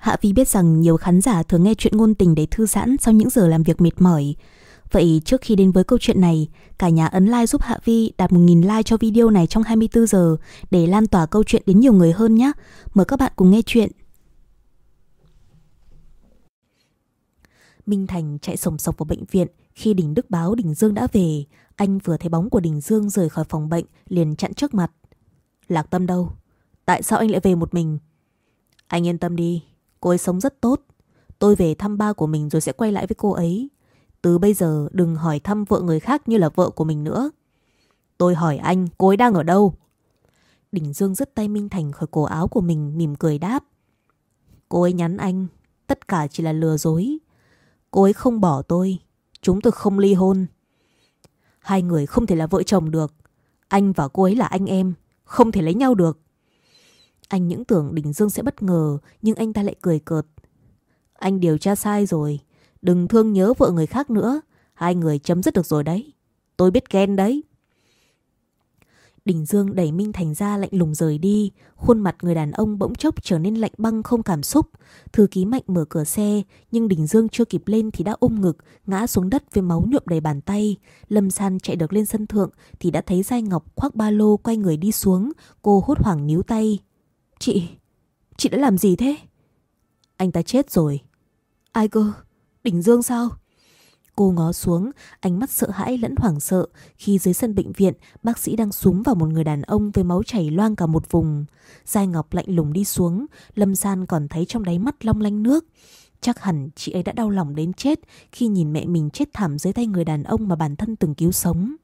Hạ Vi biết rằng nhiều khán giả thường nghe chuyện ngôn tình để thư giãn sau những giờ làm việc mệt mỏi. Vậy trước khi đến với câu chuyện này, cả nhà ấn like giúp Hạ Vi đạt 1.000 like cho video này trong 24 giờ để lan tỏa câu chuyện đến nhiều người hơn nhé. Mời các bạn cùng nghe chuyện. Minh Thành chạy sổng sọc vào bệnh viện khi Đình Đức báo Đình Dương đã về. Anh vừa thấy bóng của Đình Dương rời khỏi phòng bệnh liền chặn trước mặt. Lạc Tâm đâu? Tại sao anh lại về một mình? Anh yên tâm đi, cô ấy sống rất tốt. Tôi về thăm ba của mình rồi sẽ quay lại với cô ấy. Từ bây giờ đừng hỏi thăm vợ người khác như là vợ của mình nữa. Tôi hỏi anh, cô ấy đang ở đâu? Đình Dương dứt tay Minh Thành khỏi cổ áo của mình mỉm cười đáp. Cô ấy nhắn anh, tất cả chỉ là lừa dối. Cô ấy không bỏ tôi, chúng tôi không ly hôn. Hai người không thể là vợ chồng được. Anh và cô ấy là anh em, không thể lấy nhau được. Anh những tưởng Đình Dương sẽ bất ngờ, nhưng anh ta lại cười cợt. Anh điều tra sai rồi, đừng thương nhớ vợ người khác nữa. Hai người chấm dứt được rồi đấy. Tôi biết ghen đấy. Đình Dương đẩy Minh Thành ra lạnh lùng rời đi, khuôn mặt người đàn ông bỗng chốc trở nên lạnh băng không cảm xúc. Thư ký mạnh mở cửa xe, nhưng Đình Dương chưa kịp lên thì đã ôm ngực, ngã xuống đất với máu nhuộm đầy bàn tay. Lâm San chạy được lên sân thượng thì đã thấy Giai Ngọc khoác ba lô quay người đi xuống, cô hốt hoảng níu tay. Chị, chị đã làm gì thế? Anh ta chết rồi. Ai cơ? đỉnh Dương sao? Cô ngó xuống, ánh mắt sợ hãi lẫn hoảng sợ khi dưới sân bệnh viện bác sĩ đang súng vào một người đàn ông với máu chảy loang cả một vùng. Giai Ngọc lạnh lùng đi xuống, Lâm San còn thấy trong đáy mắt long lanh nước. Chắc hẳn chị ấy đã đau lòng đến chết khi nhìn mẹ mình chết thảm dưới tay người đàn ông mà bản thân từng cứu sống.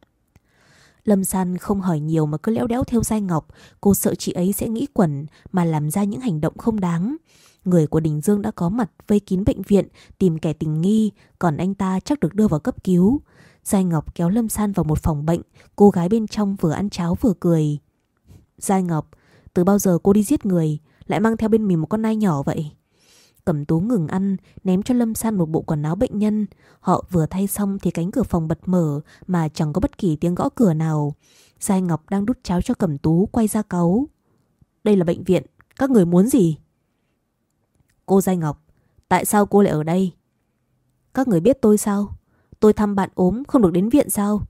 Lâm San không hỏi nhiều mà cứ lẽo đẽo theo Giai Ngọc, cô sợ chị ấy sẽ nghĩ quẩn mà làm ra những hành động không đáng. Người của Đình Dương đã có mặt vây kín bệnh viện tìm kẻ tình nghi, còn anh ta chắc được đưa vào cấp cứu. Giai Ngọc kéo Lâm San vào một phòng bệnh, cô gái bên trong vừa ăn cháo vừa cười. Giai Ngọc, từ bao giờ cô đi giết người, lại mang theo bên mình một con nai nhỏ vậy? Cẩm tú ngừng ăn, ném cho Lâm San một bộ quần áo bệnh nhân. Họ vừa thay xong thì cánh cửa phòng bật mở mà chẳng có bất kỳ tiếng gõ cửa nào. Giai Ngọc đang đút cháo cho Cẩm tú quay ra cáu. Đây là bệnh viện, các người muốn gì? Cô Giai Ngọc, tại sao cô lại ở đây? Các người biết tôi sao? Tôi thăm bạn ốm không được đến viện sao?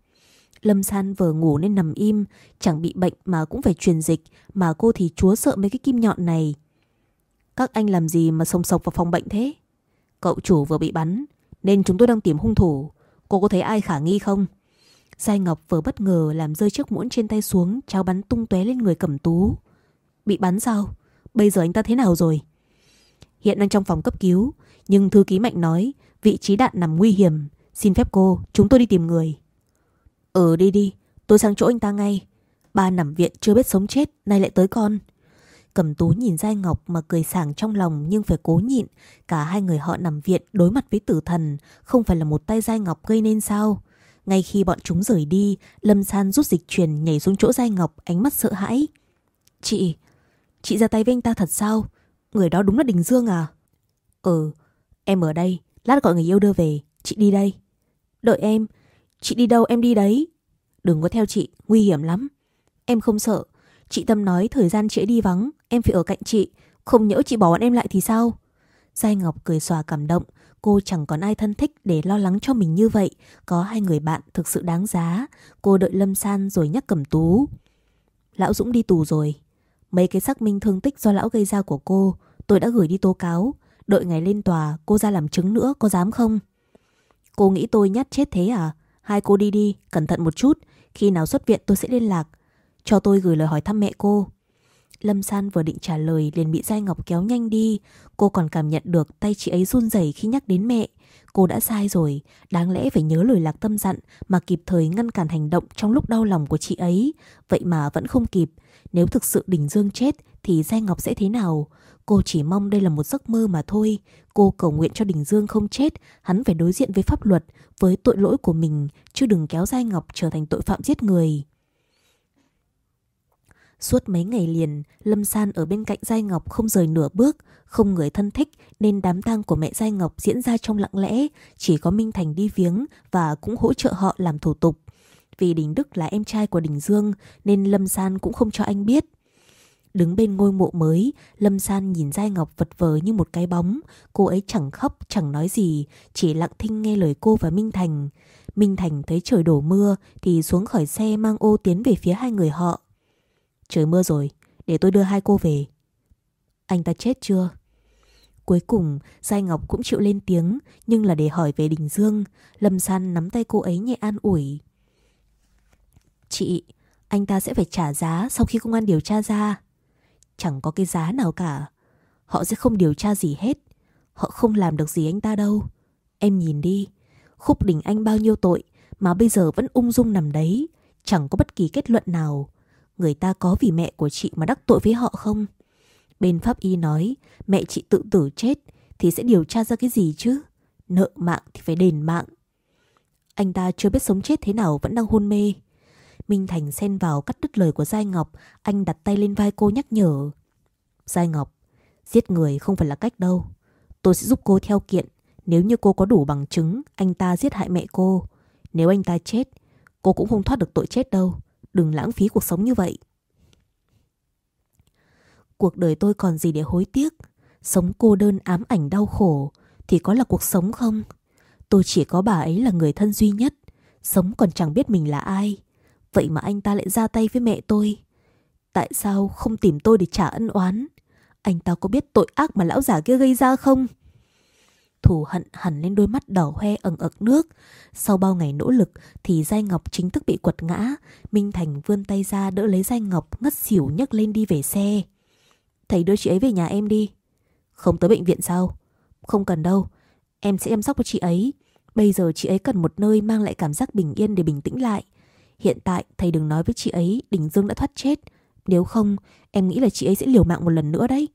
Lâm San vừa ngủ nên nằm im, chẳng bị bệnh mà cũng phải truyền dịch, mà cô thì chúa sợ mấy cái kim nhọn này. Các anh làm gì mà sông sộc vào phòng bệnh thế? Cậu chủ vừa bị bắn, nên chúng tôi đang tìm hung thủ. Cô có thấy ai khả nghi không? Giai Ngọc vừa bất ngờ làm rơi chiếc muỗng trên tay xuống, cháo bắn tung tóe lên người cẩm tú. Bị bắn sao? Bây giờ anh ta thế nào rồi? Hiện đang trong phòng cấp cứu, nhưng thư ký Mạnh nói vị trí đạn nằm nguy hiểm. Xin phép cô, chúng tôi đi tìm người. Ừ đi đi, tôi sang chỗ anh ta ngay. Ba nằm viện chưa biết sống chết, nay lại tới con. Cầm tú nhìn Giai Ngọc mà cười sảng trong lòng nhưng phải cố nhịn. Cả hai người họ nằm viện đối mặt với tử thần, không phải là một tay Giai Ngọc gây nên sao? Ngay khi bọn chúng rời đi, Lâm San rút dịch truyền nhảy xuống chỗ Giai Ngọc, ánh mắt sợ hãi. Chị, chị ra tay với anh ta thật sao? Người đó đúng là Đình Dương à? Ừ, em ở đây, lát gọi người yêu đưa về, chị đi đây. Đợi em, chị đi đâu em đi đấy. Đừng có theo chị, nguy hiểm lắm. Em không sợ, chị Tâm nói thời gian chị đi vắng, em phải ở cạnh chị, không nhỡ chị bỏ bọn em lại thì sao? Giai Ngọc cười xòa cảm động, cô chẳng còn ai thân thích để lo lắng cho mình như vậy. Có hai người bạn thực sự đáng giá. Cô đợi Lâm San rồi nhắc cẩm tú. Lão Dũng đi tù rồi. Mấy cái xác minh thương tích do lão gây ra của cô, tôi đã gửi đi tố cáo. Đợi ngày lên tòa, cô ra làm chứng nữa, có dám không? Cô nghĩ tôi nhát chết thế à? Hai cô đi đi, cẩn thận một chút. Khi nào xuất viện tôi sẽ liên lạc. Cho tôi gửi lời hỏi thăm mẹ cô. Lâm San vừa định trả lời liền bị Giai Ngọc kéo nhanh đi. Cô còn cảm nhận được tay chị ấy run rẩy khi nhắc đến mẹ. Cô đã sai rồi, đáng lẽ phải nhớ lời lạc tâm dặn mà kịp thời ngăn cản hành động trong lúc đau lòng của chị ấy. Vậy mà vẫn không kịp. Nếu thực sự Đình Dương chết thì Giai Ngọc sẽ thế nào? Cô chỉ mong đây là một giấc mơ mà thôi. Cô cầu nguyện cho Đình Dương không chết, hắn phải đối diện với pháp luật, với tội lỗi của mình, chứ đừng kéo Giai Ngọc trở thành tội phạm giết người. Suốt mấy ngày liền, Lâm San ở bên cạnh Giai Ngọc không rời nửa bước, không người thân thích nên đám tang của mẹ Giai Ngọc diễn ra trong lặng lẽ, chỉ có Minh Thành đi viếng và cũng hỗ trợ họ làm thủ tục. Vì Đình Đức là em trai của Đình Dương nên Lâm San cũng không cho anh biết. Đứng bên ngôi mộ mới, Lâm San nhìn Giai Ngọc vật vờ như một cái bóng. Cô ấy chẳng khóc, chẳng nói gì, chỉ lặng thinh nghe lời cô và Minh Thành. Minh Thành thấy trời đổ mưa thì xuống khỏi xe mang ô tiến về phía hai người họ. Trời mưa rồi, để tôi đưa hai cô về. Anh ta chết chưa? Cuối cùng, Giai Ngọc cũng chịu lên tiếng, nhưng là để hỏi về Đình Dương. Lâm San nắm tay cô ấy nhẹ an ủi. Chị, anh ta sẽ phải trả giá sau khi công an điều tra ra. Chẳng có cái giá nào cả. Họ sẽ không điều tra gì hết. Họ không làm được gì anh ta đâu. Em nhìn đi. Khúc đỉnh anh bao nhiêu tội mà bây giờ vẫn ung dung nằm đấy. Chẳng có bất kỳ kết luận nào. Người ta có vì mẹ của chị mà đắc tội với họ không? Bên pháp y nói mẹ chị tự tử chết thì sẽ điều tra ra cái gì chứ? Nợ mạng thì phải đền mạng. Anh ta chưa biết sống chết thế nào vẫn đang hôn mê. Minh Thành xen vào cắt đứt lời của Giai Ngọc, anh đặt tay lên vai cô nhắc nhở. Giai Ngọc, giết người không phải là cách đâu. Tôi sẽ giúp cô theo kiện. Nếu như cô có đủ bằng chứng, anh ta giết hại mẹ cô. Nếu anh ta chết, cô cũng không thoát được tội chết đâu. Đừng lãng phí cuộc sống như vậy. Cuộc đời tôi còn gì để hối tiếc. Sống cô đơn ám ảnh đau khổ thì có là cuộc sống không? Tôi chỉ có bà ấy là người thân duy nhất. Sống còn chẳng biết mình là ai. Vậy mà anh ta lại ra tay với mẹ tôi. Tại sao không tìm tôi để trả ân oán? Anh ta có biết tội ác mà lão già kia gây ra không? Thù hận hẳn lên đôi mắt đỏ hoe ẩn ực nước. Sau bao ngày nỗ lực thì Giai Ngọc chính thức bị quật ngã. Minh Thành vươn tay ra đỡ lấy Giai Ngọc ngất xỉu nhấc lên đi về xe. Thầy đưa chị ấy về nhà em đi. Không tới bệnh viện sao? Không cần đâu. Em sẽ chăm sóc cho chị ấy. Bây giờ chị ấy cần một nơi mang lại cảm giác bình yên để bình tĩnh lại. Hiện tại thầy đừng nói với chị ấy Đình Dương đã thoát chết. Nếu không, em nghĩ là chị ấy sẽ liều mạng một lần nữa đấy.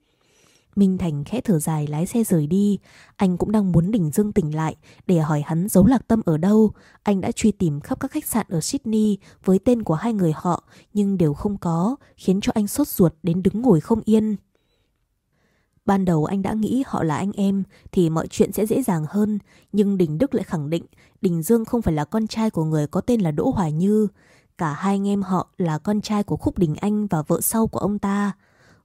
Minh Thành khẽ thở dài lái xe rời đi. Anh cũng đang muốn Đình Dương tỉnh lại để hỏi hắn giấu lạc tâm ở đâu. Anh đã truy tìm khắp các khách sạn ở Sydney với tên của hai người họ nhưng đều không có, khiến cho anh sốt ruột đến đứng ngồi không yên. Ban đầu anh đã nghĩ họ là anh em thì mọi chuyện sẽ dễ dàng hơn, nhưng Đình Đức lại khẳng định Đình Dương không phải là con trai của người có tên là Đỗ Hoài Như. Cả hai anh em họ là con trai của Khúc Đình Anh và vợ sau của ông ta.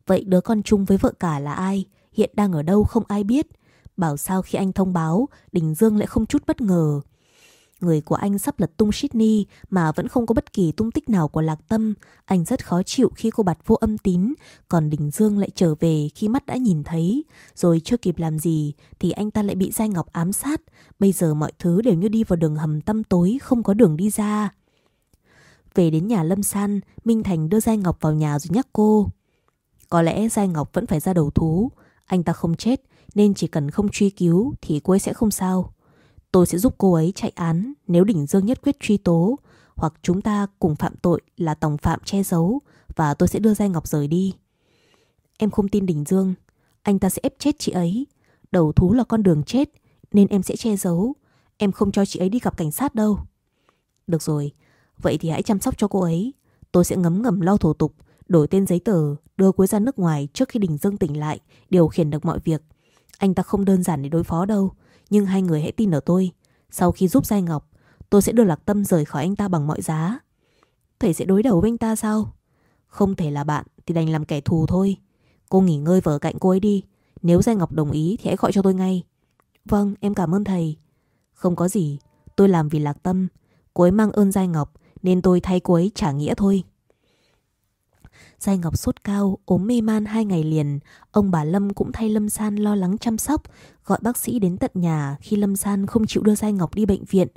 Vậy đứa con chung với vợ cả là ai? Hiện đang ở đâu không ai biết. Bảo sao khi anh thông báo, Đình Dương lại không chút bất ngờ. Người của anh sắp lật tung Sydney mà vẫn không có bất kỳ tung tích nào của Lạc Tâm. Anh rất khó chịu khi cô bạt vô âm tín, còn Đình Dương lại trở về khi mắt đã nhìn thấy. Rồi chưa kịp làm gì thì anh ta lại bị Giai Ngọc ám sát. Bây giờ mọi thứ đều như đi vào đường hầm tăm tối, không có đường đi ra. Về đến nhà Lâm San, Minh Thành đưa Giai Ngọc vào nhà rồi nhắc cô. Có lẽ Giai Ngọc vẫn phải ra đầu thú. Anh ta không chết nên chỉ cần không truy cứu thì cô ấy sẽ không sao. Tôi sẽ giúp cô ấy chạy án nếu Đỉnh Dương nhất quyết truy tố hoặc chúng ta cùng phạm tội là tòng phạm che giấu và tôi sẽ đưa Giai Ngọc rời đi. Em không tin Đỉnh Dương, anh ta sẽ ép chết chị ấy. Đầu thú là con đường chết nên em sẽ che giấu. Em không cho chị ấy đi gặp cảnh sát đâu. Được rồi, vậy thì hãy chăm sóc cho cô ấy. Tôi sẽ ngấm ngầm lo thủ tục, đổi tên giấy tờ, đưa cuối ra nước ngoài trước khi Đình Dương tỉnh lại, điều khiển được mọi việc. Anh ta không đơn giản để đối phó đâu. Nhưng hai người hãy tin ở tôi. Sau khi giúp Giai Ngọc Tôi sẽ đưa Lạc Tâm rời khỏi anh ta bằng mọi giá. Thầy sẽ đối đầu với anh ta sao? Không thể là bạn Thì đành làm kẻ thù thôi. Cô nghỉ ngơi vở cạnh cô ấy đi. Nếu Giai Ngọc đồng ý thì hãy gọi cho tôi ngay. Vâng em cảm ơn thầy. Không có gì Tôi làm vì Lạc Tâm. Cô ấy mang ơn Giai Ngọc Nên tôi thay cô ấy trả nghĩa thôi. Giai Ngọc sốt cao, ốm mê man hai ngày liền. Ông bà Lâm cũng thay Lâm San lo lắng chăm sóc, gọi bác sĩ đến tận nhà khi Lâm San không chịu đưa Giai Ngọc đi bệnh viện.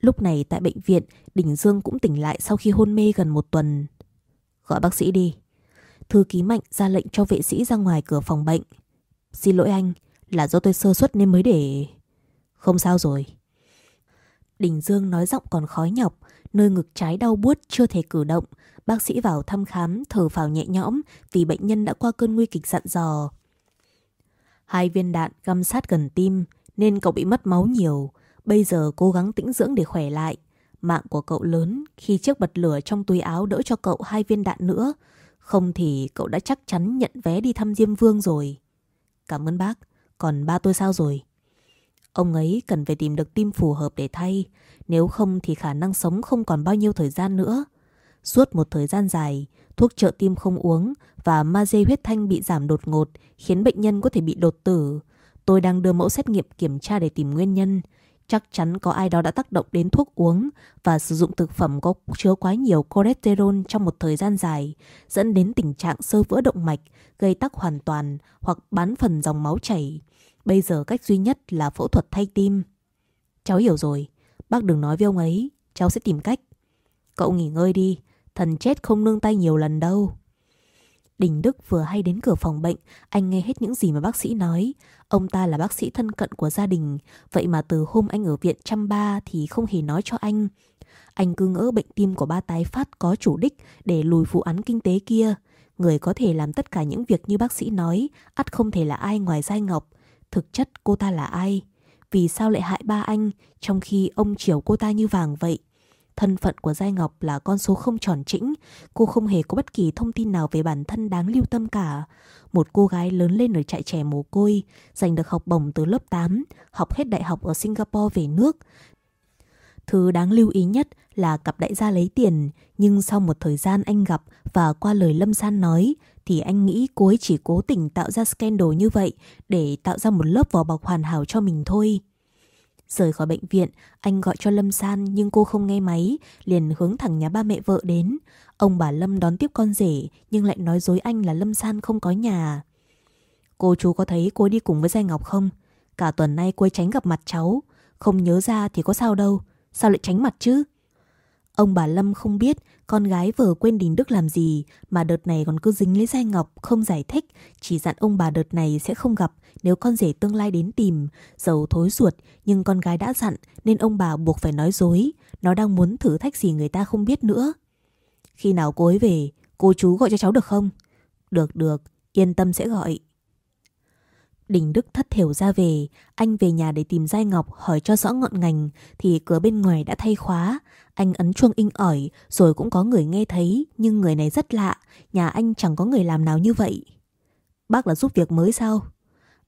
Lúc này tại bệnh viện, Đình Dương cũng tỉnh lại sau khi hôn mê gần một tuần. Gọi bác sĩ đi. Thư ký Mạnh ra lệnh cho vệ sĩ ra ngoài cửa phòng bệnh. Xin lỗi anh, là do tôi sơ suất nên mới để... Không sao rồi. Đình Dương nói giọng còn khói nhọc, nơi ngực trái đau buốt chưa thể cử động. Bác sĩ vào thăm khám, thở phào nhẹ nhõm vì bệnh nhân đã qua cơn nguy kịch dặn dò. Hai viên đạn găm sát gần tim nên cậu bị mất máu nhiều. Bây giờ cố gắng tĩnh dưỡng để khỏe lại. Mạng của cậu lớn khi chiếc bật lửa trong túi áo đỡ cho cậu hai viên đạn nữa. Không thì cậu đã chắc chắn nhận vé đi thăm Diêm Vương rồi. Cảm ơn bác. Còn ba tôi sao rồi? Ông ấy cần phải tìm được tim phù hợp để thay. Nếu không thì khả năng sống không còn bao nhiêu thời gian nữa. Suốt một thời gian dài, thuốc trợ tim không uống và magie huyết thanh bị giảm đột ngột khiến bệnh nhân có thể bị đột tử. Tôi đang đưa mẫu xét nghiệm kiểm tra để tìm nguyên nhân. Chắc chắn có ai đó đã tác động đến thuốc uống và sử dụng thực phẩm có chứa quá nhiều cholesterol trong một thời gian dài, dẫn đến tình trạng sơ vữa động mạch, gây tắc hoàn toàn hoặc bán phần dòng máu chảy. Bây giờ cách duy nhất là phẫu thuật thay tim. Cháu hiểu rồi, bác đừng nói với ông ấy, cháu sẽ tìm cách. Cậu nghỉ ngơi đi, thần chết không nương tay nhiều lần đâu. Đình Đức vừa hay đến cửa phòng bệnh, anh nghe hết những gì mà bác sĩ nói. Ông ta là bác sĩ thân cận của gia đình, vậy mà từ hôm anh ở viện chăm ba thì không hề nói cho anh. Anh cứ ngỡ bệnh tim của ba tái phát có chủ đích để lùi vụ án kinh tế kia. Người có thể làm tất cả những việc như bác sĩ nói, ắt không thể là ai ngoài Giai Ngọc. Thực chất cô ta là ai? Vì sao lại hại ba anh trong khi ông chiều cô ta như vàng vậy? Thân phận của Giai Ngọc là con số không tròn trĩnh, cô không hề có bất kỳ thông tin nào về bản thân đáng lưu tâm cả. Một cô gái lớn lên ở trại trẻ mồ côi, giành được học bổng từ lớp 8, học hết đại học ở Singapore về nước. Thứ đáng lưu ý nhất là cặp đại gia lấy tiền, nhưng sau một thời gian anh gặp và qua lời Lâm San nói, thì anh nghĩ cô ấy chỉ cố tình tạo ra scandal như vậy để tạo ra một lớp vỏ bọc hoàn hảo cho mình thôi. Rời khỏi bệnh viện, anh gọi cho Lâm San nhưng cô không nghe máy, liền hướng thẳng nhà ba mẹ vợ đến. Ông bà Lâm đón tiếp con rể nhưng lại nói dối anh là Lâm San không có nhà. Cô chú có thấy cô đi cùng với Giai Ngọc không? Cả tuần nay cô ấy tránh gặp mặt cháu. Không nhớ ra thì có sao đâu. Sao lại tránh mặt chứ? Ông bà Lâm không biết con gái vừa quên Đình Đức làm gì mà đợt này còn cứ dính lấy Giai Ngọc không giải thích, chỉ dặn ông bà đợt này sẽ không gặp nếu con rể tương lai đến tìm. Dầu thối ruột nhưng con gái đã dặn nên ông bà buộc phải nói dối, nó đang muốn thử thách gì người ta không biết nữa. Khi nào cô ấy về, cô chú gọi cho cháu được không? Được được, yên tâm sẽ gọi. Đình Đức thất thểu ra về, anh về nhà để tìm Giai Ngọc hỏi cho rõ ngọn ngành thì cửa bên ngoài đã thay khóa. Anh ấn chuông inh ỏi rồi cũng có người nghe thấy nhưng người này rất lạ, nhà anh chẳng có người làm nào như vậy. Bác là giúp việc mới sao?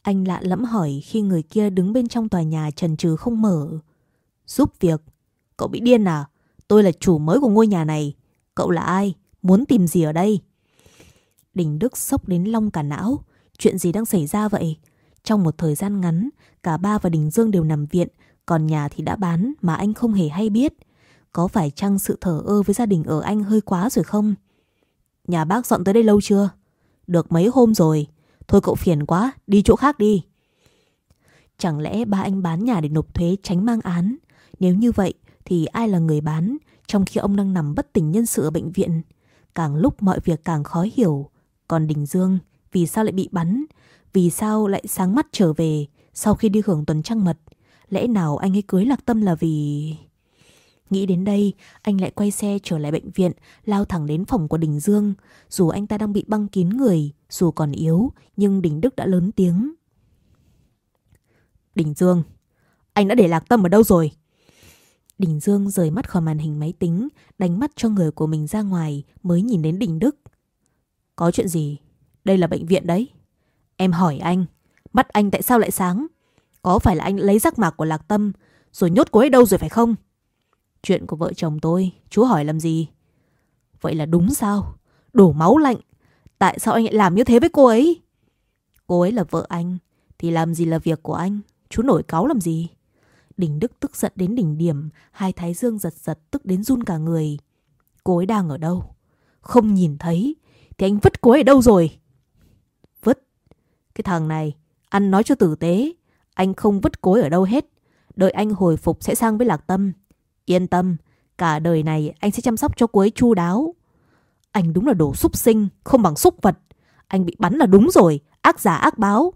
Anh lạ lẫm hỏi khi người kia đứng bên trong tòa nhà trần trừ không mở. Giúp việc? Cậu bị điên à? Tôi là chủ mới của ngôi nhà này. Cậu là ai? Muốn tìm gì ở đây? Đình Đức sốc đến long cả não. Chuyện gì đang xảy ra vậy? Trong một thời gian ngắn, cả ba và Đình Dương đều nằm viện, còn nhà thì đã bán mà anh không hề hay biết. Có phải chăng sự thở ơ với gia đình ở anh hơi quá rồi không? Nhà bác dọn tới đây lâu chưa? Được mấy hôm rồi. Thôi cậu phiền quá, đi chỗ khác đi. Chẳng lẽ ba anh bán nhà để nộp thuế tránh mang án? Nếu như vậy thì ai là người bán trong khi ông đang nằm bất tỉnh nhân sự ở bệnh viện? Càng lúc mọi việc càng khó hiểu. Còn Đình Dương, vì sao lại bị bắn? Vì sao lại sáng mắt trở về sau khi đi hưởng tuần trăng mật? Lẽ nào anh ấy cưới Lạc Tâm là vì... Nghĩ đến đây, anh lại quay xe trở lại bệnh viện, lao thẳng đến phòng của Đình Dương. Dù anh ta đang bị băng kín người, dù còn yếu, nhưng Đình Đức đã lớn tiếng. Đình Dương, anh đã để Lạc Tâm ở đâu rồi? Đình Dương rời mắt khỏi màn hình máy tính, đánh mắt cho người của mình ra ngoài mới nhìn đến Đình Đức. Có chuyện gì? Đây là bệnh viện đấy. Em hỏi anh, mắt anh tại sao lại sáng? Có phải là anh lấy rắc mạc của Lạc Tâm rồi nhốt cô ấy đâu rồi phải không? Chuyện của vợ chồng tôi, chú hỏi làm gì? Vậy là đúng sao? Đổ máu lạnh. Tại sao anh lại làm như thế với cô ấy? Cô ấy là vợ anh, thì làm gì là việc của anh? Chú nổi cáu làm gì? Đình Đức tức giận đến đỉnh điểm, hai thái dương giật giật tức đến run cả người. Cô ấy đang ở đâu? Không nhìn thấy, thì anh vứt cô ấy ở đâu rồi? Cái thằng này, ăn nói cho tử tế, anh không vứt cối ở đâu hết. Đợi anh hồi phục sẽ sang với Lạc Tâm. Yên tâm, cả đời này anh sẽ chăm sóc cho cô ấy chu đáo. Anh đúng là đồ súc sinh, không bằng súc vật. Anh bị bắn là đúng rồi, ác giả ác báo.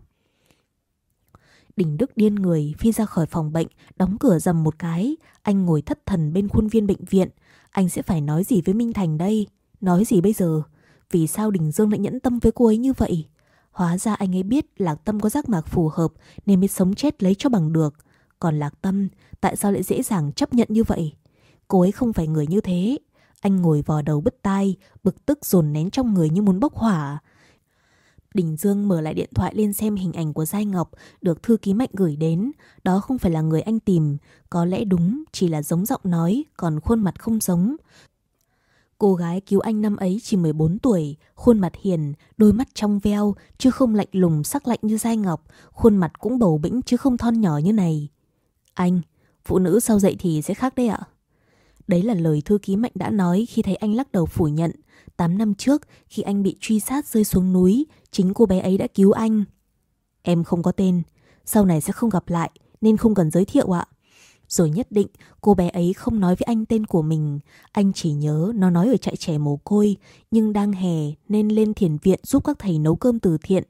Đình Đức điên người phi ra khỏi phòng bệnh, đóng cửa dầm một cái. Anh ngồi thất thần bên khuôn viên bệnh viện. Anh sẽ phải nói gì với Minh Thành đây? Nói gì bây giờ? Vì sao Đình Dương lại nhẫn tâm với cô ấy như vậy? Hóa ra anh ấy biết Lạc Tâm có giác mạc phù hợp nên mới sống chết lấy cho bằng được. Còn Lạc Tâm, tại sao lại dễ dàng chấp nhận như vậy? Cô ấy không phải người như thế. Anh ngồi vò đầu bứt tai, bực tức dồn nén trong người như muốn bốc hỏa. Đình Dương mở lại điện thoại lên xem hình ảnh của Giai Ngọc được thư ký Mạnh gửi đến. Đó không phải là người anh tìm, có lẽ đúng chỉ là giống giọng nói, còn khuôn mặt không giống. Cô gái cứu anh năm ấy chỉ 14 tuổi, khuôn mặt hiền, đôi mắt trong veo, chứ không lạnh lùng sắc lạnh như dai ngọc, khuôn mặt cũng bầu bĩnh chứ không thon nhỏ như này. Anh, phụ nữ sau dậy thì sẽ khác đấy ạ. Đấy là lời thư ký Mạnh đã nói khi thấy anh lắc đầu phủ nhận. 8 năm trước, khi anh bị truy sát rơi xuống núi, chính cô bé ấy đã cứu anh. Em không có tên, sau này sẽ không gặp lại, nên không cần giới thiệu ạ. Rồi nhất định cô bé ấy không nói với anh tên của mình Anh chỉ nhớ nó nói ở trại trẻ mồ côi Nhưng đang hè nên lên thiền viện giúp các thầy nấu cơm từ thiện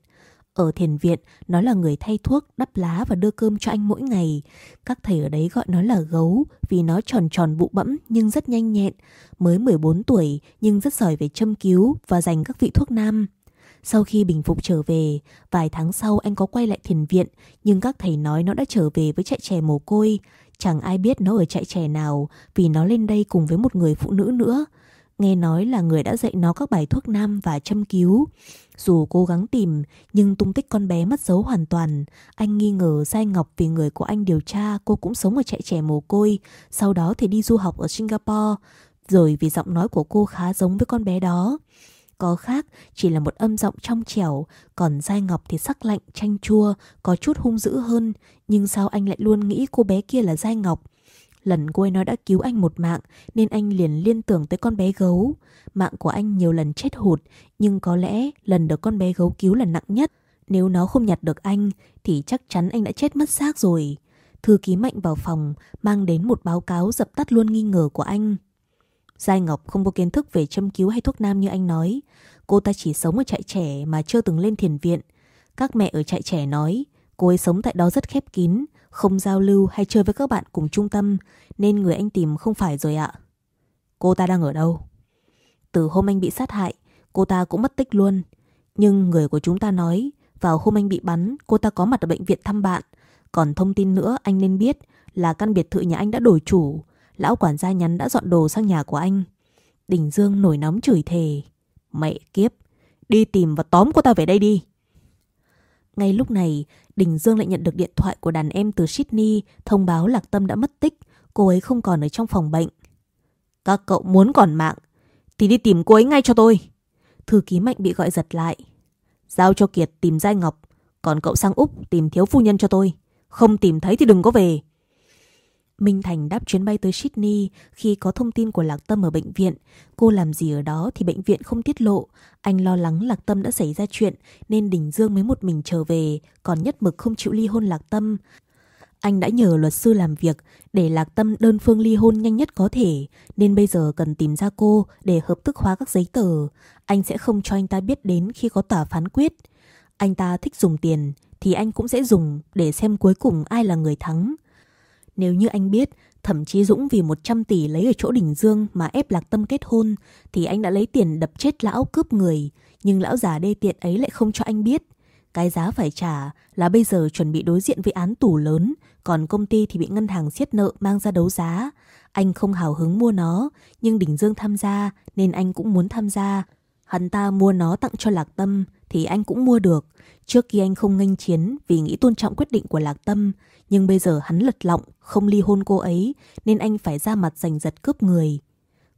ở thiền viện, nó là người thay thuốc, đắp lá và đưa cơm cho anh mỗi ngày. Các thầy ở đấy gọi nó là gấu vì nó tròn tròn bụ bẫm nhưng rất nhanh nhẹn. Mới 14 tuổi nhưng rất giỏi về châm cứu và dành các vị thuốc nam. Sau khi bình phục trở về, vài tháng sau anh có quay lại thiền viện, nhưng các thầy nói nó đã trở về với trại trẻ mồ côi. Chẳng ai biết nó ở trại trẻ nào vì nó lên đây cùng với một người phụ nữ nữa. Nghe nói là người đã dạy nó các bài thuốc nam và châm cứu. Dù cố gắng tìm, nhưng tung tích con bé mất dấu hoàn toàn. Anh nghi ngờ Giai Ngọc vì người của anh điều tra cô cũng sống ở trại trẻ mồ côi, sau đó thì đi du học ở Singapore. Rồi vì giọng nói của cô khá giống với con bé đó. Có khác chỉ là một âm giọng trong trẻo, còn Giai Ngọc thì sắc lạnh, chanh chua, có chút hung dữ hơn. Nhưng sao anh lại luôn nghĩ cô bé kia là Giai Ngọc? Lần cô ấy nói đã cứu anh một mạng nên anh liền liên tưởng tới con bé gấu. Mạng của anh nhiều lần chết hụt nhưng có lẽ lần được con bé gấu cứu là nặng nhất. Nếu nó không nhặt được anh thì chắc chắn anh đã chết mất xác rồi. Thư ký mạnh vào phòng mang đến một báo cáo dập tắt luôn nghi ngờ của anh. Giai Ngọc không có kiến thức về châm cứu hay thuốc nam như anh nói. Cô ta chỉ sống ở trại trẻ mà chưa từng lên thiền viện. Các mẹ ở trại trẻ nói cô ấy sống tại đó rất khép kín, không giao lưu hay chơi với các bạn cùng trung tâm nên người anh tìm không phải rồi ạ. Cô ta đang ở đâu? Từ hôm anh bị sát hại, cô ta cũng mất tích luôn. Nhưng người của chúng ta nói vào hôm anh bị bắn, cô ta có mặt ở bệnh viện thăm bạn. Còn thông tin nữa anh nên biết là căn biệt thự nhà anh đã đổi chủ. Lão quản gia nhắn đã dọn đồ sang nhà của anh. Đình Dương nổi nóng chửi thề. Mẹ kiếp, đi tìm và tóm cô ta về đây đi. Ngay lúc này, Đình Dương lại nhận được điện thoại của đàn em từ Sydney thông báo Lạc Tâm đã mất tích, cô ấy không còn ở trong phòng bệnh. Các cậu muốn còn mạng thì đi tìm cô ấy ngay cho tôi. Thư ký Mạnh bị gọi giật lại. Giao cho Kiệt tìm Giai Ngọc, còn cậu sang Úc tìm thiếu phu nhân cho tôi. Không tìm thấy thì đừng có về. Minh Thành đáp chuyến bay tới Sydney khi có thông tin của Lạc Tâm ở bệnh viện. Cô làm gì ở đó thì bệnh viện không tiết lộ. Anh lo lắng Lạc Tâm đã xảy ra chuyện nên Đình Dương mới một mình trở về, còn nhất mực không chịu ly hôn Lạc Tâm. Anh đã nhờ luật sư làm việc để Lạc Tâm đơn phương ly hôn nhanh nhất có thể, nên bây giờ cần tìm ra cô để hợp thức hóa các giấy tờ. Anh sẽ không cho anh ta biết đến khi có tòa phán quyết. Anh ta thích dùng tiền thì anh cũng sẽ dùng để xem cuối cùng ai là người thắng. Nếu như anh biết Thẩm Chí Dũng vì 100 tỷ lấy ở chỗ Đình Dương mà ép Lạc Tâm kết hôn thì anh đã lấy tiền đập chết lão cướp người, nhưng lão già đê tiện ấy lại không cho anh biết. Cái giá phải trả là bây giờ chuẩn bị đối diện với án tù lớn, còn công ty thì bị ngân hàng siết nợ mang ra đấu giá. Anh không hào hứng mua nó, nhưng Đình Dương tham gia nên anh cũng muốn tham gia. Hắn ta mua nó tặng cho Lạc Tâm thì anh cũng mua được. Trước kia anh không nghênh chiến vì nghĩ tôn trọng quyết định của Lạc Tâm, nhưng bây giờ hắn lật lọng, không ly hôn cô ấy, nên anh phải ra mặt giành giật cướp người.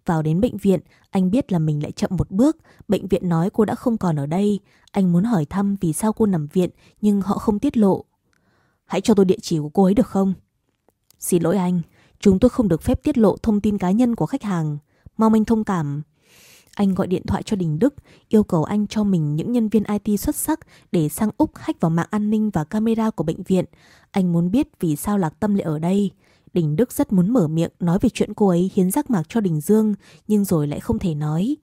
Vào đến bệnh viện, anh biết là mình lại chậm một bước. Bệnh viện nói cô đã không còn ở đây. Anh muốn hỏi thăm vì sao cô nằm viện, nhưng họ không tiết lộ. Hãy cho tôi địa chỉ của cô ấy được không? Xin lỗi anh, chúng tôi không được phép tiết lộ thông tin cá nhân của khách hàng. Mong anh thông cảm. Anh gọi điện thoại cho Đình Đức, yêu cầu anh cho mình những nhân viên IT xuất sắc để sang Úc hack vào mạng an ninh và camera của bệnh viện. Anh muốn biết vì sao Lạc Tâm lại ở đây. Đình Đức rất muốn mở miệng nói về chuyện cô ấy hiến giác mạc cho Đình Dương, nhưng rồi lại không thể nói.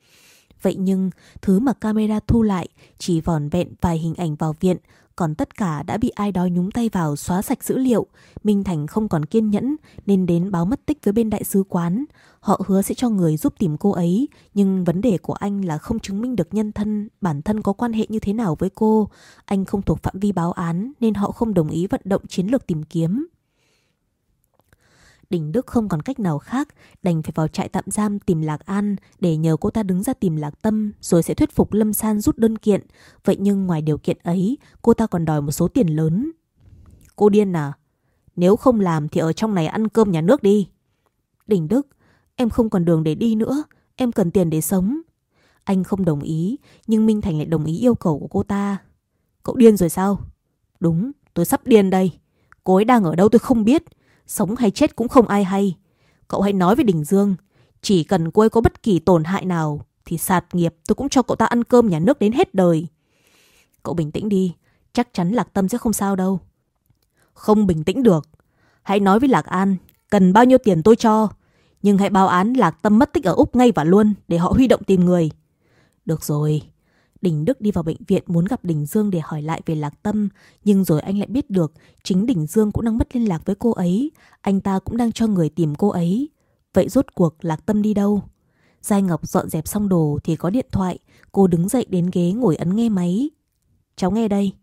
Vậy nhưng, thứ mà camera thu lại chỉ vòn vẹn vài hình ảnh vào viện, còn tất cả đã bị ai đó nhúng tay vào xóa sạch dữ liệu. Minh Thành không còn kiên nhẫn nên đến báo mất tích với bên đại sứ quán. Họ hứa sẽ cho người giúp tìm cô ấy, nhưng vấn đề của anh là không chứng minh được nhân thân, bản thân có quan hệ như thế nào với cô. Anh không thuộc phạm vi báo án nên họ không đồng ý vận động chiến lược tìm kiếm. Đình Đức không còn cách nào khác, đành phải vào trại tạm giam tìm Lạc An để nhờ cô ta đứng ra tìm Lạc Tâm rồi sẽ thuyết phục Lâm San rút đơn kiện. Vậy nhưng ngoài điều kiện ấy, cô ta còn đòi một số tiền lớn. Cô điên à? Nếu không làm thì ở trong này ăn cơm nhà nước đi. Đình Đức, em không còn đường để đi nữa. Em cần tiền để sống. Anh không đồng ý, nhưng Minh Thành lại đồng ý yêu cầu của cô ta. Cậu điên rồi sao? Đúng, tôi sắp điên đây. Cô ấy đang ở đâu tôi không biết. Sống hay chết cũng không ai hay. Cậu hãy nói với Đình Dương. Chỉ cần cô ấy có bất kỳ tổn hại nào thì sạt nghiệp tôi cũng cho cậu ta ăn cơm nhà nước đến hết đời. Cậu bình tĩnh đi. Chắc chắn Lạc Tâm sẽ không sao đâu. Không bình tĩnh được. Hãy nói với Lạc An. Cần bao nhiêu tiền tôi cho. Nhưng hãy báo án Lạc Tâm mất tích ở Úc ngay và luôn để họ huy động tìm người. Được rồi. Đình Đức đi vào bệnh viện muốn gặp Đình Dương để hỏi lại về Lạc Tâm, nhưng rồi anh lại biết được chính Đình Dương cũng đang mất liên lạc với cô ấy, anh ta cũng đang cho người tìm cô ấy. Vậy rốt cuộc Lạc Tâm đi đâu? Giai Ngọc dọn dẹp xong đồ thì có điện thoại, cô đứng dậy đến ghế ngồi ấn nghe máy. Cháu nghe đây.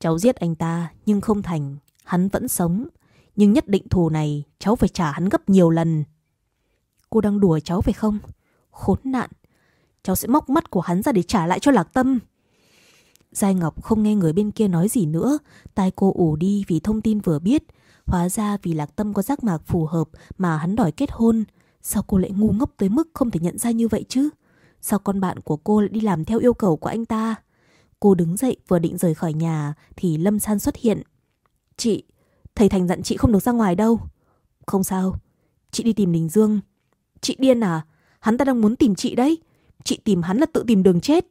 Cháu giết anh ta nhưng không thành, hắn vẫn sống. Nhưng nhất định thù này cháu phải trả hắn gấp nhiều lần. Cô đang đùa cháu phải không? Khốn nạn, cháu sẽ móc mắt của hắn ra để trả lại cho Lạc Tâm. Giai Ngọc không nghe người bên kia nói gì nữa, tai cô ủ đi vì thông tin vừa biết. Hóa ra vì Lạc Tâm có giác mạc phù hợp mà hắn đòi kết hôn. Sao cô lại ngu ngốc tới mức không thể nhận ra như vậy chứ? Sao con bạn của cô lại đi làm theo yêu cầu của anh ta? Cô đứng dậy vừa định rời khỏi nhà thì Lâm San xuất hiện. Chị, thầy Thành dặn chị không được ra ngoài đâu. Không sao, chị đi tìm Đình Dương. Chị điên à? Hắn ta đang muốn tìm chị đấy. Chị tìm hắn là tự tìm đường chết.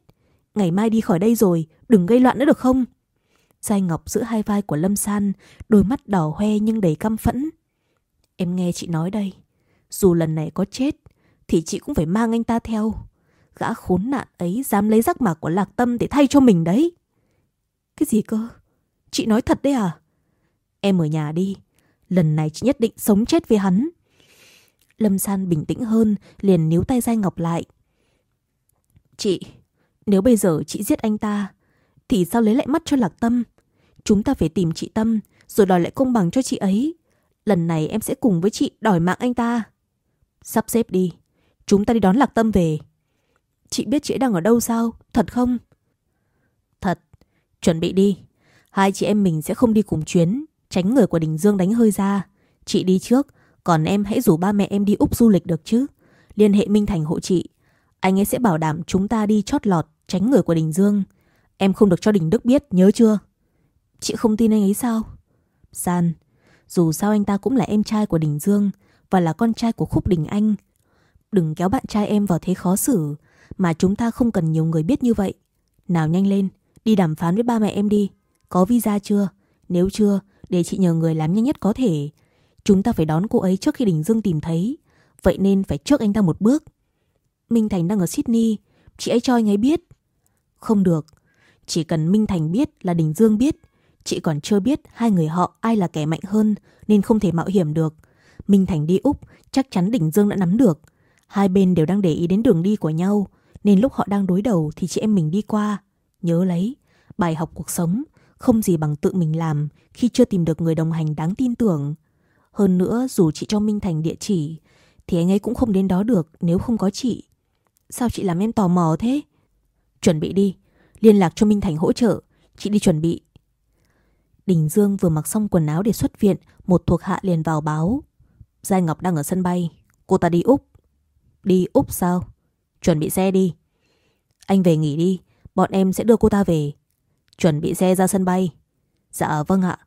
Ngày mai đi khỏi đây rồi, đừng gây loạn nữa được không? Giai Ngọc giữ hai vai của Lâm San, đôi mắt đỏ hoe nhưng đầy căm phẫn. Em nghe chị nói đây, dù lần này có chết, thì chị cũng phải mang anh ta theo. Gã khốn nạn ấy dám lấy rác mạc của Lạc Tâm để thay cho mình đấy. Cái gì cơ? Chị nói thật đấy à? Em ở nhà đi, lần này chị nhất định sống chết với hắn. Lâm San bình tĩnh hơn, liền níu tay Giai Ngọc lại. Chị, nếu bây giờ chị giết anh ta, thì sao lấy lại mắt cho Lạc Tâm? Chúng ta phải tìm chị Tâm, rồi đòi lại công bằng cho chị ấy. Lần này em sẽ cùng với chị đòi mạng anh ta. Sắp xếp đi, chúng ta đi đón Lạc Tâm về. Chị biết chị ấy đang ở đâu sao? Thật không? Thật, chuẩn bị đi. Hai chị em mình sẽ không đi cùng chuyến, tránh người của Đình Dương đánh hơi ra. Chị đi trước, còn em hãy rủ ba mẹ em đi Úc du lịch được chứ. Liên hệ Minh Thành hộ chị. Anh ấy sẽ bảo đảm chúng ta đi chót lọt, tránh người của Đình Dương. Em không được cho Đình Đức biết, nhớ chưa? Chị không tin anh ấy sao? San, dù sao anh ta cũng là em trai của Đình Dương và là con trai của Khúc Đình Anh. Đừng kéo bạn trai em vào thế khó xử, mà chúng ta không cần nhiều người biết như vậy. Nào nhanh lên, đi đàm phán với ba mẹ em đi. Có visa chưa? Nếu chưa, để chị nhờ người làm nhanh nhất có thể. Chúng ta phải đón cô ấy trước khi Đình Dương tìm thấy. Vậy nên phải trước anh ta một bước. Minh Thành đang ở Sydney. Chị ấy cho anh ấy biết. Không được. Chỉ cần Minh Thành biết là Đình Dương biết. Chị còn chưa biết hai người họ ai là kẻ mạnh hơn nên không thể mạo hiểm được. Minh Thành đi Úc, chắc chắn Đình Dương đã nắm được. Hai bên đều đang để ý đến đường đi của nhau, nên lúc họ đang đối đầu thì chị em mình đi qua. Nhớ lấy, bài học cuộc sống, không gì bằng tự mình làm khi chưa tìm được người đồng hành đáng tin tưởng. Hơn nữa, dù chị cho Minh Thành địa chỉ, thì anh ấy cũng không đến đó được nếu không có chị. Sao chị làm em tò mò thế? Chuẩn bị đi, liên lạc cho Minh Thành hỗ trợ, chị đi chuẩn bị. Đình Dương vừa mặc xong quần áo để xuất viện, một thuộc hạ liền vào báo. Giai Ngọc đang ở sân bay, cô ta đi Úc. Đi Úc sao? Chuẩn bị xe đi. Anh về nghỉ đi, bọn em sẽ đưa cô ta về. Chuẩn bị xe ra sân bay. Dạ vâng ạ.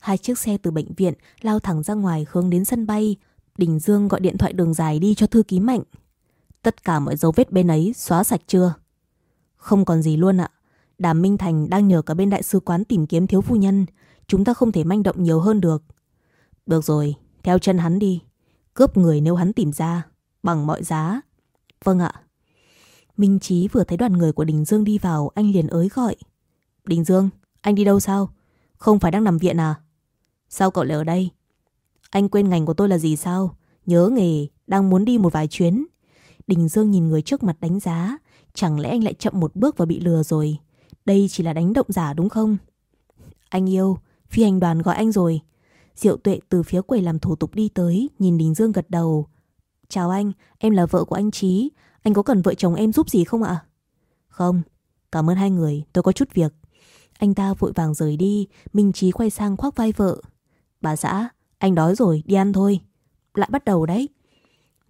Hai chiếc xe từ bệnh viện lao thẳng ra ngoài hướng đến sân bay. Đình Dương gọi điện thoại đường dài đi cho thư ký Mạnh. Tất cả mọi dấu vết bên ấy xóa sạch chưa? Không còn gì luôn ạ. Đàm Minh Thành đang nhờ cả bên đại sứ quán tìm kiếm thiếu phu nhân. Chúng ta không thể manh động nhiều hơn được. Được rồi, theo chân hắn đi. Cướp người nếu hắn tìm ra. Bằng mọi giá. Vâng ạ. Minh Chí vừa thấy đoàn người của Đình Dương đi vào, anh liền ới gọi. Đình Dương, anh đi đâu sao? Không phải đang nằm viện à? Sao cậu lại ở đây? Anh quên ngành của tôi là gì sao? Nhớ nghề, đang muốn đi một vài chuyến. Đình Dương nhìn người trước mặt đánh giá. Chẳng lẽ anh lại chậm một bước và bị lừa rồi? Đây chỉ là đánh động giả đúng không? Anh yêu, phi hành đoàn gọi anh rồi. Diệu tuệ từ phía quầy làm thủ tục đi tới, nhìn Đình Dương gật đầu. Chào anh, em là vợ của anh Trí. Anh có cần vợ chồng em giúp gì không ạ? Không, cảm ơn hai người, tôi có chút việc. Anh ta vội vàng rời đi, Minh Trí quay sang khoác vai vợ. Bà xã, anh đói rồi, đi ăn thôi. Lại bắt đầu đấy.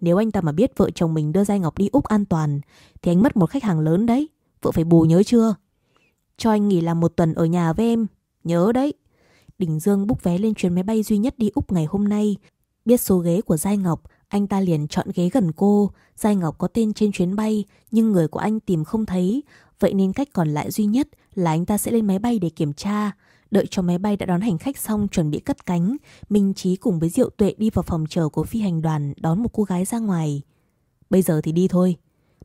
Nếu anh ta mà biết vợ chồng mình đưa Giai Ngọc đi Úc an toàn, Thì anh mất một khách hàng lớn đấy. Vợ phải bù nhớ chưa? Cho anh nghỉ làm một tuần ở nhà với em. Nhớ đấy. Đình Dương búc vé lên chuyến máy bay duy nhất đi Úc ngày hôm nay. Biết số ghế của Giai Ngọc, Anh ta liền chọn ghế gần cô. Giai Ngọc có tên trên chuyến bay, Nhưng người của anh tìm không thấy. Vậy nên cách còn lại duy nhất là anh ta sẽ lên máy bay để kiểm tra. Đợi cho máy bay đã đón hành khách xong chuẩn bị cất cánh, Minh Trí cùng với Diệu Tuệ đi vào phòng chờ của phi hành đoàn đón một cô gái ra ngoài. Bây giờ thì đi thôi.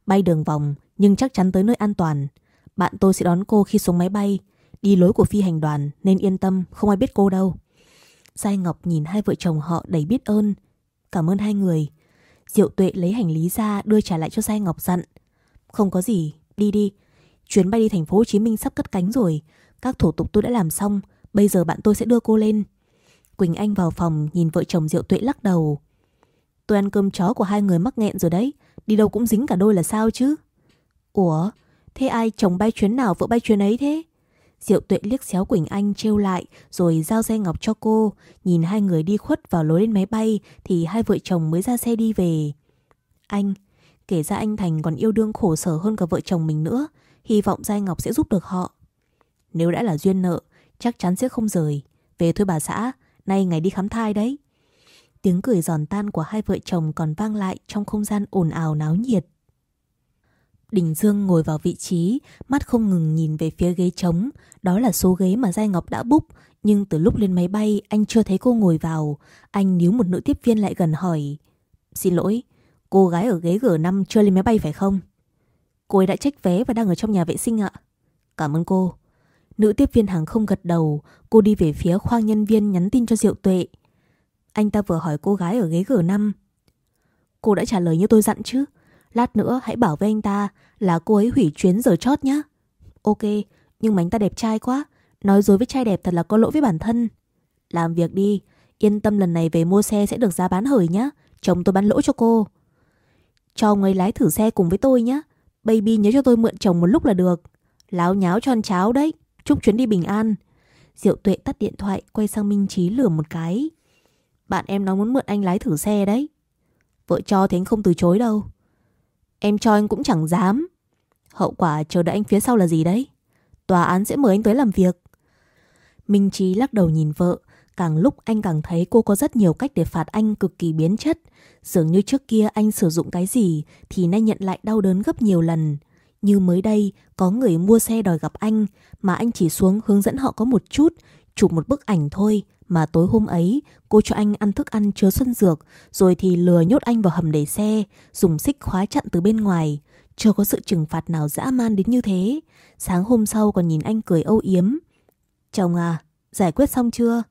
Bay đường vòng nhưng chắc chắn tới nơi an toàn. Bạn tôi sẽ đón cô khi xuống máy bay. Đi lối của phi hành đoàn nên yên tâm, không ai biết cô đâu. Giai Ngọc nhìn hai vợ chồng họ đầy biết ơn. Cảm ơn hai người. Diệu Tuệ lấy hành lý ra đưa trả lại cho Giai Ngọc dặn. Không có gì, đi đi. Chuyến bay đi thành phố Hồ Chí Minh sắp cất cánh rồi. Các thủ tục tôi đã làm xong, bây giờ bạn tôi sẽ đưa cô lên. Quỳnh Anh vào phòng nhìn vợ chồng Diệu Tuệ lắc đầu. Tôi ăn cơm chó của hai người mắc nghẹn rồi đấy, đi đâu cũng dính cả đôi là sao chứ? Ủa, thế ai chồng bay chuyến nào vợ bay chuyến ấy thế? Diệu Tuệ liếc xéo Quỳnh Anh trêu lại rồi giao xe ngọc cho cô. Nhìn hai người đi khuất vào lối lên máy bay thì hai vợ chồng mới ra xe đi về. Anh, kể ra anh Thành còn yêu đương khổ sở hơn cả vợ chồng mình nữa. Hy vọng Giai Ngọc sẽ giúp được họ. Nếu đã là duyên nợ, chắc chắn sẽ không rời. Về thôi bà xã, nay ngày đi khám thai đấy. Tiếng cười giòn tan của hai vợ chồng còn vang lại trong không gian ồn ào náo nhiệt. Đình Dương ngồi vào vị trí, mắt không ngừng nhìn về phía ghế trống. Đó là số ghế mà Giai Ngọc đã búc. Nhưng từ lúc lên máy bay, anh chưa thấy cô ngồi vào. Anh níu một nữ tiếp viên lại gần hỏi. Xin lỗi, cô gái ở ghế G5 chưa lên máy bay phải không? Cô ấy đã check vé và đang ở trong nhà vệ sinh ạ. Cảm ơn cô. Nữ tiếp viên hàng không gật đầu, cô đi về phía khoang nhân viên nhắn tin cho Diệu Tuệ. Anh ta vừa hỏi cô gái ở ghế G5. Cô đã trả lời như tôi dặn chứ. Lát nữa hãy bảo với anh ta là cô ấy hủy chuyến giờ chót nhá. Ok, nhưng mà anh ta đẹp trai quá. Nói dối với trai đẹp thật là có lỗi với bản thân. Làm việc đi, yên tâm lần này về mua xe sẽ được giá bán hời nhá. Chồng tôi bán lỗ cho cô. Cho ông ấy lái thử xe cùng với tôi nhá. Baby nhớ cho tôi mượn chồng một lúc là được. Láo nháo tròn cháo đấy. Chúc chuyến đi bình an. Diệu tuệ tắt điện thoại, quay sang Minh Trí lừa một cái. Bạn em nói muốn mượn anh lái thử xe đấy. Vợ cho thì anh không từ chối đâu. Em cho anh cũng chẳng dám. Hậu quả chờ đợi anh phía sau là gì đấy? Tòa án sẽ mời anh tới làm việc. Minh Trí lắc đầu nhìn vợ. Càng lúc anh càng thấy cô có rất nhiều cách để phạt anh cực kỳ biến chất. Dường như trước kia anh sử dụng cái gì thì nay nhận lại đau đớn gấp nhiều lần. Như mới đây, có người mua xe đòi gặp anh, mà anh chỉ xuống hướng dẫn họ có một chút, chụp một bức ảnh thôi, mà tối hôm ấy cô cho anh ăn thức ăn chứa xuân dược, rồi thì lừa nhốt anh vào hầm để xe, dùng xích khóa chặn từ bên ngoài. Chưa có sự trừng phạt nào dã man đến như thế. Sáng hôm sau còn nhìn anh cười âu yếm. Chồng à, giải quyết xong chưa?